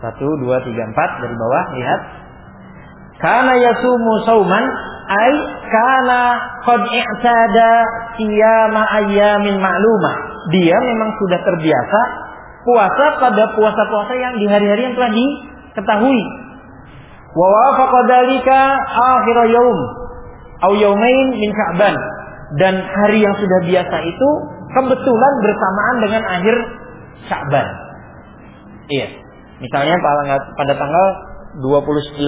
Satu, dua, tiga, empat dari bawah. Lihat. Karena yasumu sauman ay karena qad i'tada siyama ayyamin ma'lumah. Dia memang sudah terbiasa puasa pada puasa-puasa yang di hari-hari yang telah di ketahui wa wafaqa akhir yaum au min Sya'ban dan hari yang sudah biasa itu kebetulan bersamaan dengan akhir Sya'ban. Iya. Misalnya pada tanggal 29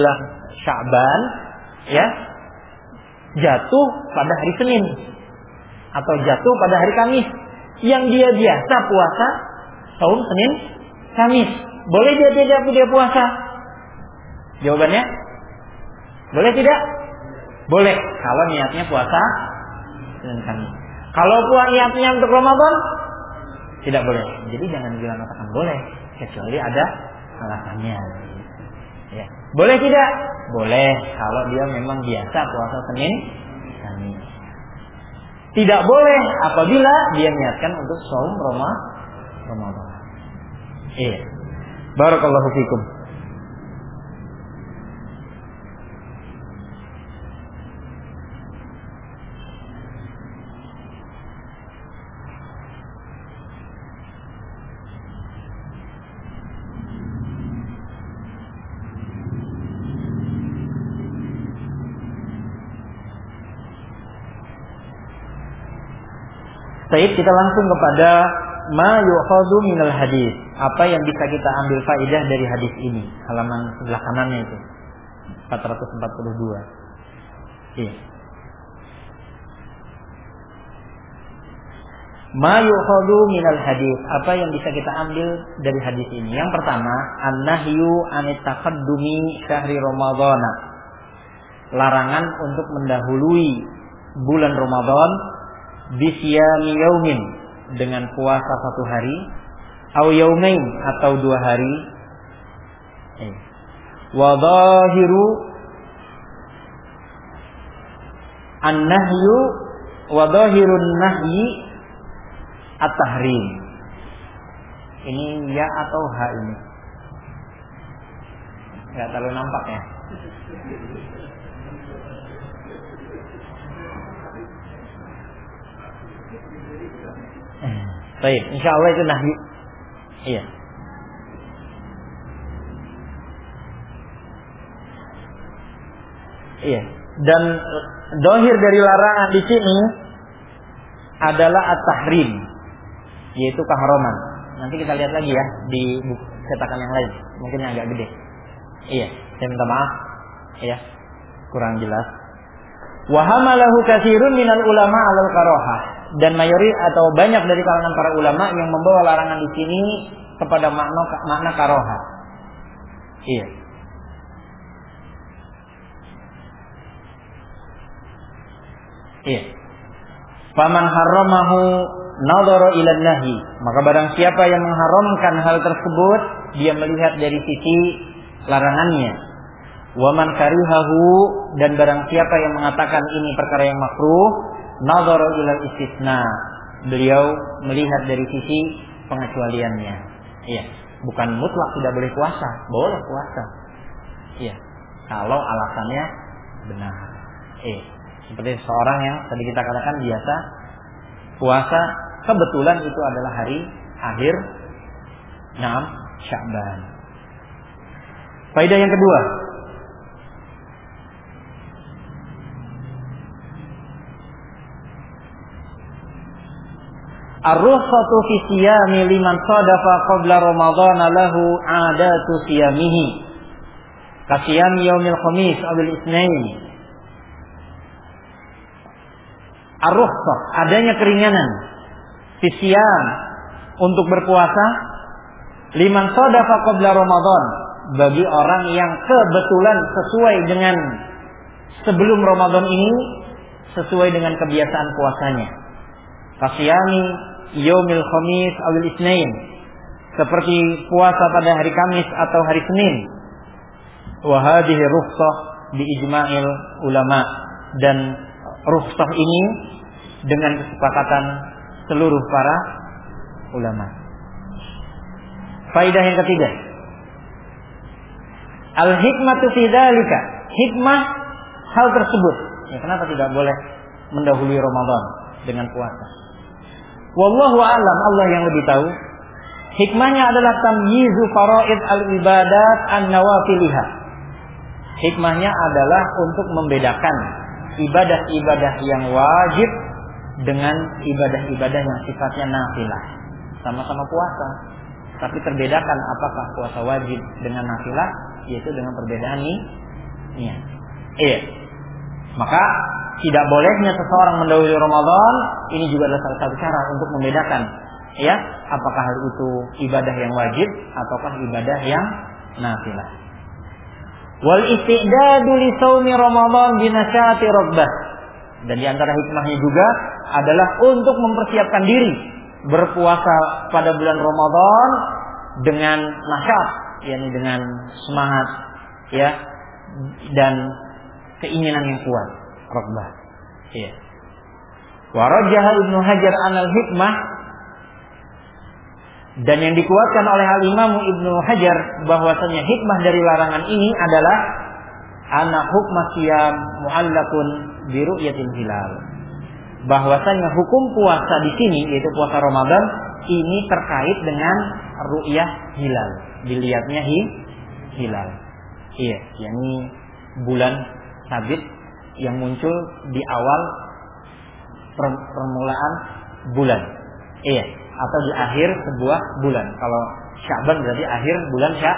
Sya'ban ya jatuh pada hari Senin atau jatuh pada hari Kamis yang dia biasa puasa tahun Senin Kamis boleh dia tidak dia puasa? Jawabannya? Boleh tidak? Boleh. Kalau niatnya puasa dan kami. Kalau puasa niatnya untuk Ramadan, tidak boleh. Jadi jangan bilang katakan boleh, kecuali ada alasannya. Ya. Boleh tidak? Boleh. Kalau dia memang biasa puasa Senin, kami. Tidak boleh apabila dia niatkan untuk saum Ramadan. Iya. Barakallahu fikum. Baik, kita langsung kepada ma yu'khadhu minal hadis. Apa yang bisa kita ambil faidah dari hadis ini? Halaman sebelah kanannya itu. 442. Iya. Ma yu'khadhu minal hadis. Apa yang bisa kita ambil dari hadis ini? Yang pertama, an-nahyu anit taqaddumi syahri ramadhana. Larangan untuk mendahului bulan Ramadan bisyami yaumin dengan puasa satu hari au yaumain atau dua hari. Eh. wa dhahiru an-nahyu wa dhahirun nahyi at-tahrim. Ini ya atau ha ini? Nggak terlalu nampak ya? Baik, insya Allah itu nahi. Iya. Iya. Dan dohir dari larangan di sini adalah at-tahrim, yaitu keharaman. Nanti kita lihat lagi ya di cetakan yang lain, mungkin yang agak gede. Iya, saya minta maaf. Iya, kurang jelas. Wahamalahu kasirun minal ulama alal karohah dan mayoritas atau banyak dari kalangan para ulama yang membawa larangan di sini kepada makna makna karoha. Iya. Iya. Faman haramahu nadhara ila nahi. Maka barang siapa yang mengharamkan hal tersebut, dia melihat dari sisi larangannya. Waman karihahu dan barang siapa yang mengatakan ini perkara yang makruh, nadhara ila istisna. Beliau melihat dari sisi pengecualiannya. Iya, bukan mutlak tidak boleh puasa, boleh puasa. Iya, kalau alasannya benar. Eh, seperti seorang yang tadi kita katakan biasa puasa kebetulan itu adalah hari akhir 6 Sya'ban. Faidah yang kedua, Ar-rukhsatu fi siyami liman sadafa qabla Ramadhan lahu adatu siyamihi. Kasiyam yaumil khamis awil isnain. Ar-rukhsah, adanya keringanan fi untuk berpuasa liman sadafa qabla Ramadhan bagi orang yang kebetulan sesuai dengan sebelum Ramadan ini sesuai dengan kebiasaan puasanya. Kasiyami yaumil khamis awil isnain seperti puasa pada hari Kamis atau hari Senin. Wa hadhihi rukhsah di ijma'il ulama dan rukhsah ini dengan kesepakatan seluruh para ulama. Faidah yang ketiga. Al hikmatu fi dzalika. Hikmah hal tersebut. Ya, kenapa tidak boleh mendahului Ramadan dengan puasa? Wallahu alam Allah yang lebih tahu. Hikmahnya adalah tamyizu faraid al-ibadat an-nawafilihah. Hikmahnya adalah untuk membedakan ibadah-ibadah yang wajib dengan ibadah-ibadah yang sifatnya nafilah. Sama-sama puasa, tapi terbedakan apakah puasa wajib dengan nafilah, yaitu dengan perbedaan ini. Iya. Maka tidak bolehnya seseorang mendahului Ramadan ini juga adalah salah satu cara untuk membedakan ya apakah hal itu ibadah yang wajib ataukah ibadah yang nafilah. Wal istidadu li saumi Ramadan binasyati rabbah. Dan di antara hikmahnya juga adalah untuk mempersiapkan diri berpuasa pada bulan Ramadan dengan nasyat, yakni dengan semangat ya dan keinginan yang kuat. Rokbah. Iya. Warajah Ibnu Hajar anal hikmah dan yang dikuatkan oleh Al Imam Ibnu Hajar bahwasanya hikmah dari larangan ini adalah anak hukmah siam muallakun biru yatim hilal. Bahwasanya hukum puasa di sini yaitu puasa Ramadan ini terkait dengan ru'yah hilal, dilihatnya hi, hilal. Iya, yakni bulan sabit yang muncul di awal permulaan bulan. Iya, atau di akhir sebuah bulan. Kalau Syaban berarti akhir bulan Syak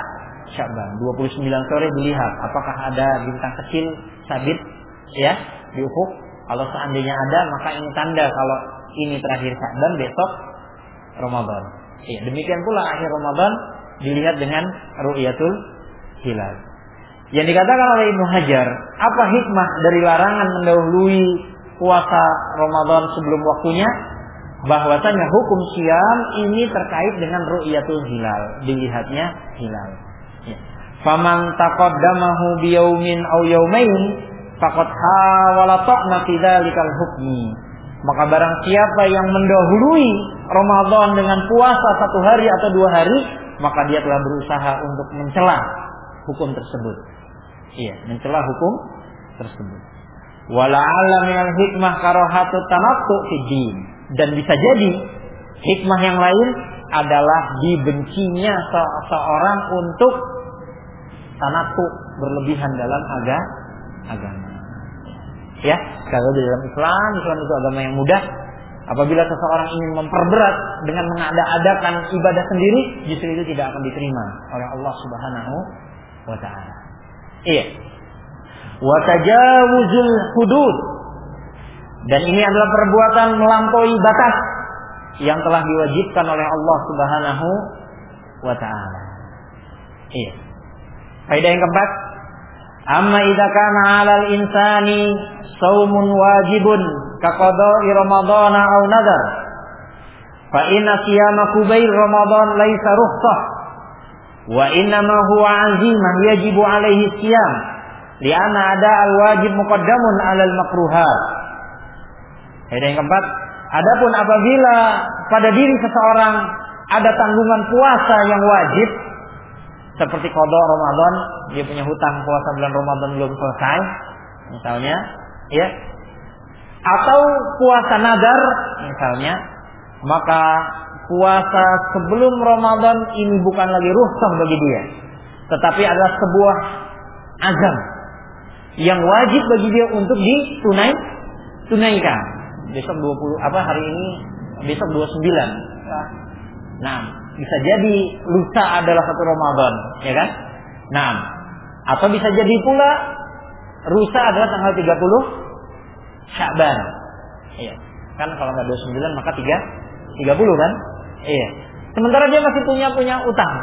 Syaban. 29 sore dilihat apakah ada bintang kecil sabit ya di ufuk. Kalau seandainya ada maka ini tanda kalau ini terakhir Syaban besok Ramadan. Iya, demikian pula akhir Ramadan dilihat dengan ru'yatul hilal. Yang dikatakan oleh Ibnu Hajar, apa hikmah dari larangan mendahului puasa Ramadan sebelum waktunya? Bahwasanya hukum siam ini terkait dengan ru'yatul hilal, dilihatnya hilal. Ya. Faman taqaddamahu biyaumin aw yaumain faqad hawala ta'na fi dzalikal hukmi. Maka barang siapa yang mendahului Ramadan dengan puasa satu hari atau dua hari, maka dia telah berusaha untuk mencela hukum tersebut. Iya, mencela hukum tersebut. Wala'alla minal hikmah karahatu tanattu fiddin. Dan bisa jadi hikmah yang lain adalah dibencinya seseorang untuk tanatu berlebihan dalam agama agama. Ya, kalau di dalam Islam, Islam itu agama yang mudah. Apabila seseorang ingin memperberat dengan mengada-adakan ibadah sendiri, justru itu tidak akan diterima oleh Allah Subhanahu wa taala. Iya. Wa tajawuzul hudud Dan ini adalah perbuatan melampaui batas yang telah diwajibkan oleh Allah Subhanahu wa taala. Iya. Faedah yang keempat, amma idza kana 'alal insani saumun wajibun ka qada'i ramadhana aw nadar fa inna siyama kubail ramadan laisa rukhsah wa innama huwa 'azimah yajibu 'alaihi siyam. Li'anna ada al-wajib muqaddamun 'alal makruhat. Faedah yang keempat, adapun apabila pada diri seseorang ada tanggungan puasa yang wajib seperti kodok Ramadan, dia punya hutang puasa bulan Ramadan belum selesai, misalnya, ya, atau puasa nadar, misalnya, maka puasa sebelum Ramadan ini bukan lagi rukhsah bagi dia, tetapi adalah sebuah azam yang wajib bagi dia untuk ditunai tunaikan. Besok 20 apa hari ini besok 29. Nah, bisa jadi lusa adalah satu Ramadan, ya kan? Nah, atau bisa jadi pula rusa adalah tanggal 30 Sya'ban. Iya. Kan kalau nggak 29 maka 3 30 kan? Iya. Sementara dia masih punya punya utang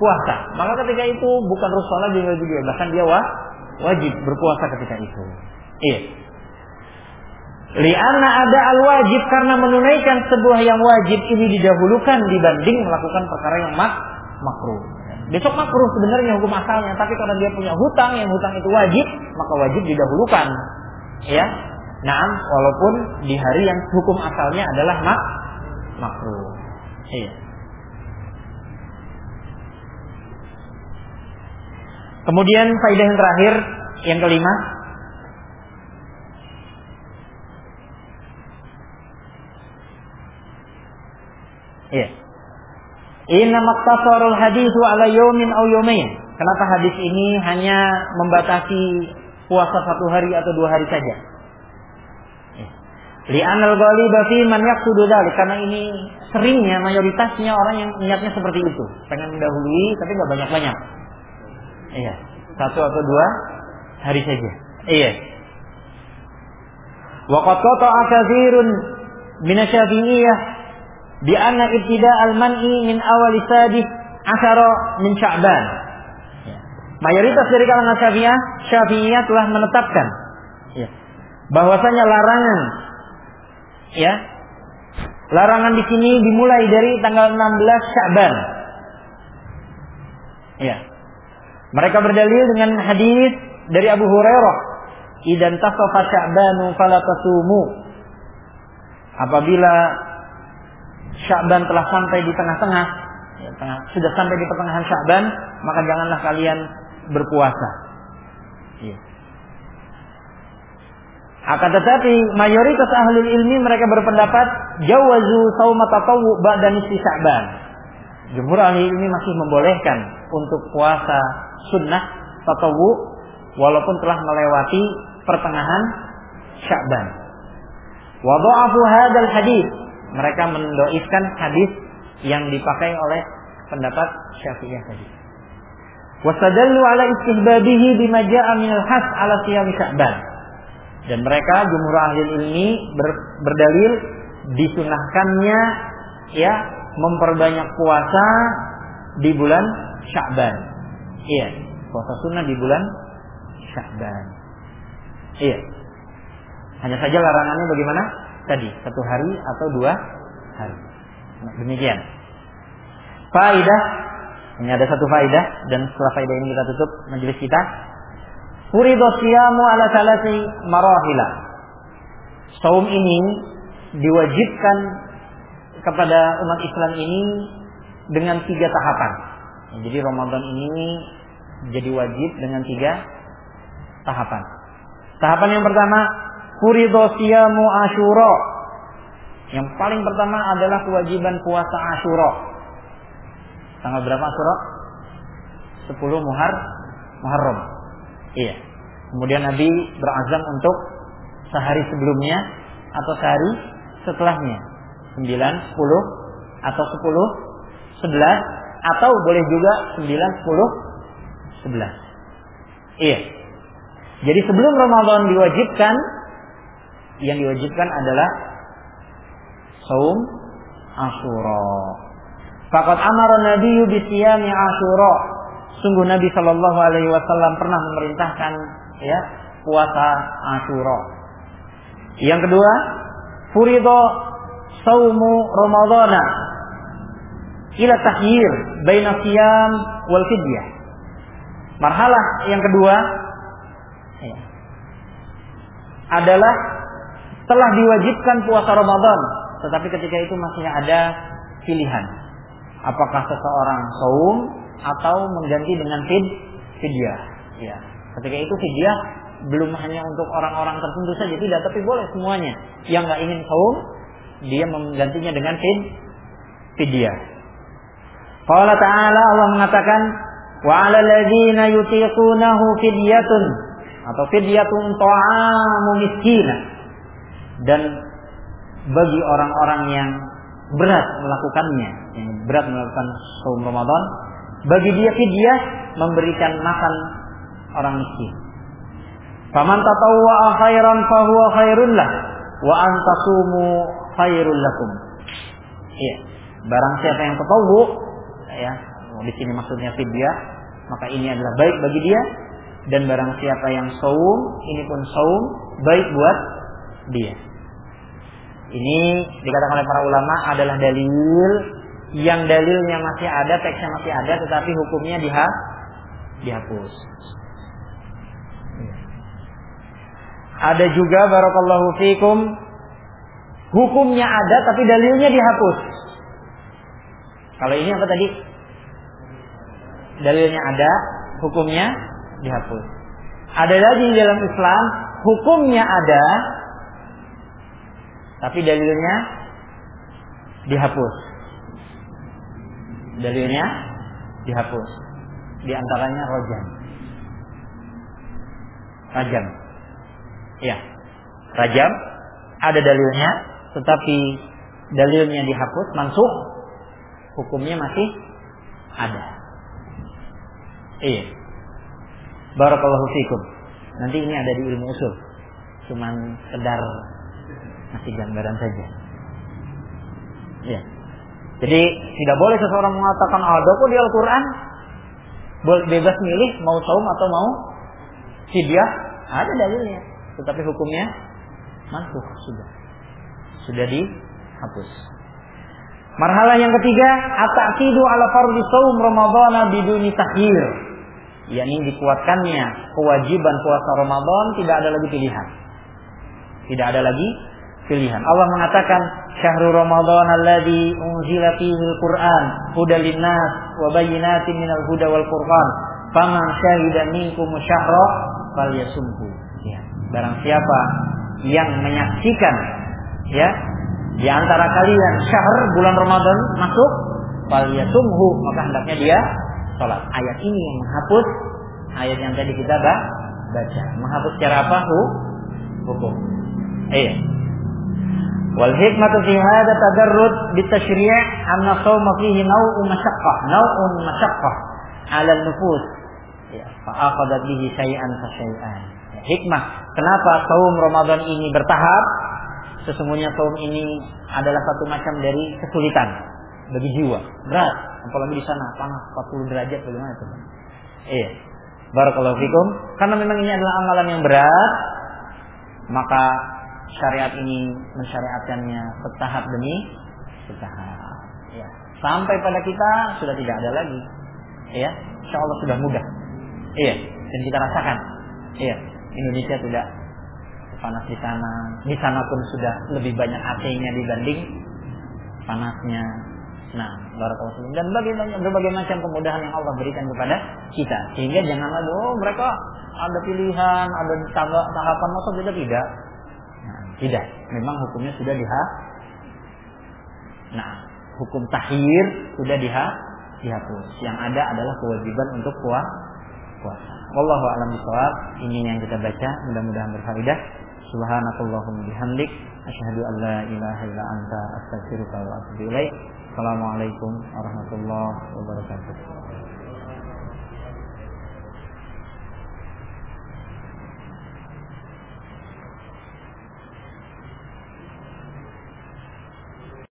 puasa. Maka ketika itu bukan rusa lagi dia, bahkan dia wah, wajib berpuasa ketika itu. Iya. Lianna ada al wajib karena menunaikan sebuah yang wajib ini didahulukan dibanding melakukan perkara yang mak makruh. Besok makruh sebenarnya hukum asalnya, tapi karena dia punya hutang yang hutang itu wajib, maka wajib didahulukan. Ya. Nah, walaupun di hari yang hukum asalnya adalah mak makruh. Iya. Kemudian faidah yang terakhir, yang kelima, Iya. Inna maktasarul hadithu ala yomin au yomain. Kenapa hadis ini hanya membatasi puasa satu hari atau dua hari saja? Iya. Li'anal ghaliba fi man yaqsudu karena ini seringnya mayoritasnya orang yang niatnya seperti itu, pengen mendahului tapi nggak banyak-banyak. Iya, satu atau dua hari saja. Iya. Wa qad qata'a katsirun min bi anna al-man'i min awal sadih asyara min Sya'ban. Ya. Mayoritas dari kalangan Syafi'iyah, Syafi'iyah telah menetapkan ya, bahwasanya larangan ya larangan di sini dimulai dari tanggal 16 Sya'ban. Ya. Mereka berdalil dengan hadis dari Abu Hurairah, "Idan tasafa Sya'banu fala tasumu." Apabila Sya'ban telah sampai di tengah-tengah, ya, tengah, sudah sampai di pertengahan Sya'ban, maka janganlah kalian berpuasa. Ya. Akan tetapi mayoritas ahli ilmi mereka berpendapat jawazu saumat tatawu ba'da nisfi Sya'ban. Jumhur ahli ilmi masih membolehkan untuk puasa sunnah tatawu walaupun telah melewati pertengahan Sya'ban. Wa dha'afu hadzal hadis mereka mendoiskan hadis yang dipakai oleh pendapat Syafi'iyah tadi. Wasadallu ala istihbabihi bima ja'a minal has ala siyam Sya'ban. Dan mereka jumhur ahli ilmi ber, berdalil disunahkannya ya memperbanyak puasa di bulan Sya'ban. Iya, puasa sunnah di bulan Sya'ban. Iya. Hanya saja larangannya bagaimana? tadi satu hari atau dua hari. Nah, demikian. Faidah ini ada satu faidah dan setelah faidah ini kita tutup majelis kita. Furidu siyamu ala salati marahila. Saum ini diwajibkan kepada umat Islam ini dengan tiga tahapan. Jadi Ramadan ini jadi wajib dengan tiga tahapan. Tahapan yang pertama Furido siyamu Asyura. Yang paling pertama adalah kewajiban puasa Asyura. Tanggal berapa Asyura? 10 Muhar Muharram. Iya. Kemudian Nabi berazam untuk sehari sebelumnya atau sehari setelahnya. 9, 10 atau 10, 11 atau boleh juga 9, 10, 11. Iya. Jadi sebelum Ramadan diwajibkan yang diwajibkan adalah saum Asyura. Fakat amara Nabi bi siyami Asyura. Sungguh Nabi Shallallahu alaihi wasallam pernah memerintahkan ya puasa Asyura. Yang kedua, furido saumu Ramadana ila tahyir baina siyam wal fidyah. Marhalah yang kedua ya, adalah telah diwajibkan puasa Ramadan, tetapi ketika itu masih ada pilihan. Apakah seseorang saum atau mengganti dengan fid fidyah. Ya. Ketika itu fidyah belum hanya untuk orang-orang tertentu saja tidak, tapi boleh semuanya. Yang nggak ingin saum, dia menggantinya dengan fid fidyah. Qala ta'ala Allah mengatakan wa 'alal ladzina yutiqunahu fidyatun atau fidyatun ta'amu miskinah dan bagi orang-orang yang berat melakukannya, yang berat melakukan saum Ramadan, bagi dia fidyah memberikan makan orang miskin. Faman tatawwa khairan fahuwa khairun lah wa an tasumu khairul lakum. Iya. Barang siapa yang tatawu ya, di sini maksudnya fidyah, maka ini adalah baik bagi dia dan barang siapa yang saum, ini pun saum baik buat dia. Ini dikatakan oleh para ulama adalah dalil yang dalilnya masih ada, teksnya masih ada, tetapi hukumnya diha dihapus. Ada juga barakallahu fikum hukumnya ada tapi dalilnya dihapus. Kalau ini apa tadi? Dalilnya ada, hukumnya dihapus. Ada lagi dalam Islam hukumnya ada tapi dalilnya dihapus. Dalilnya dihapus. Di antaranya rojan. Rajam. Ya. Rajam ada dalilnya tetapi dalilnya dihapus, mansuh hukumnya masih ada. Iya. Barakallahu fikum. Nanti ini ada di ilmu usul. Cuman sekedar masih gambaran saja. Ya. Jadi tidak boleh seseorang mengatakan ada kok di Al-Quran. Bebas milih mau saum atau mau fidyah. Ada dalilnya. Tetapi hukumnya mansuh sudah. Sudah dihapus. Marhalah yang ketiga at-ta'kidu ala fardhi saum ramadhana biduni takhir. Yakni dikuatkannya kewajiban puasa Ramadan tidak ada lagi pilihan. Tidak ada lagi pilihan. Allah mengatakan syahrul Ramadan alladzi unzila fihi al-Qur'an hudal linnas wa bayyinatin minal huda wal Qur'an. Faman syahida minkum syahra falyasumhu. Ya. Barang siapa yang menyaksikan ya di antara kalian syahr bulan Ramadan masuk falyasumhu maka hendaknya dia salat. Ayat ini yang menghapus ayat yang tadi kita baca. Menghapus cara apa? Hukum. Iya. Wal hikmatu fi hadha tadarrud bitashri' anna sawma fihi naw'un masyaqqah, naw'un masyaqqah 'ala nufus. Ya, fa akhadha bihi syai'an fa syai'an. Ya, hikmah kenapa saum Ramadan ini bertahap? Sesungguhnya saum ini adalah satu macam dari kesulitan bagi jiwa, berat, apalagi di sana panas 40 derajat bagaimana itu? Iya. Barakallahu fikum. Karena memang ini adalah amalan yang berat, maka syariat ini mensyariatkannya setahap demi setahap. Ya. Sampai pada kita sudah tidak ada lagi. Ya, insya Allah sudah mudah. Iya, dan kita rasakan. Iya, Indonesia tidak panas di sana. Di sana pun sudah lebih banyak AC-nya dibanding panasnya. Nah, barakallahu dan bagaimana berbagai macam kemudahan yang Allah berikan kepada kita. Sehingga janganlah oh mereka ada pilihan, ada tahapan masa kita tidak. Tidak, memang hukumnya sudah diha. Nah, hukum tahir sudah diha dihapus. Yang ada adalah kewajiban untuk puasa. Wallahu a'lam bishawab. Ini yang kita baca, mudah-mudahan berfaedah. Subhanakallahumma bihamdik asyhadu an la ilaha illa anta astaghfiruka wa atubu ilaik. Assalamualaikum warahmatullahi wabarakatuh.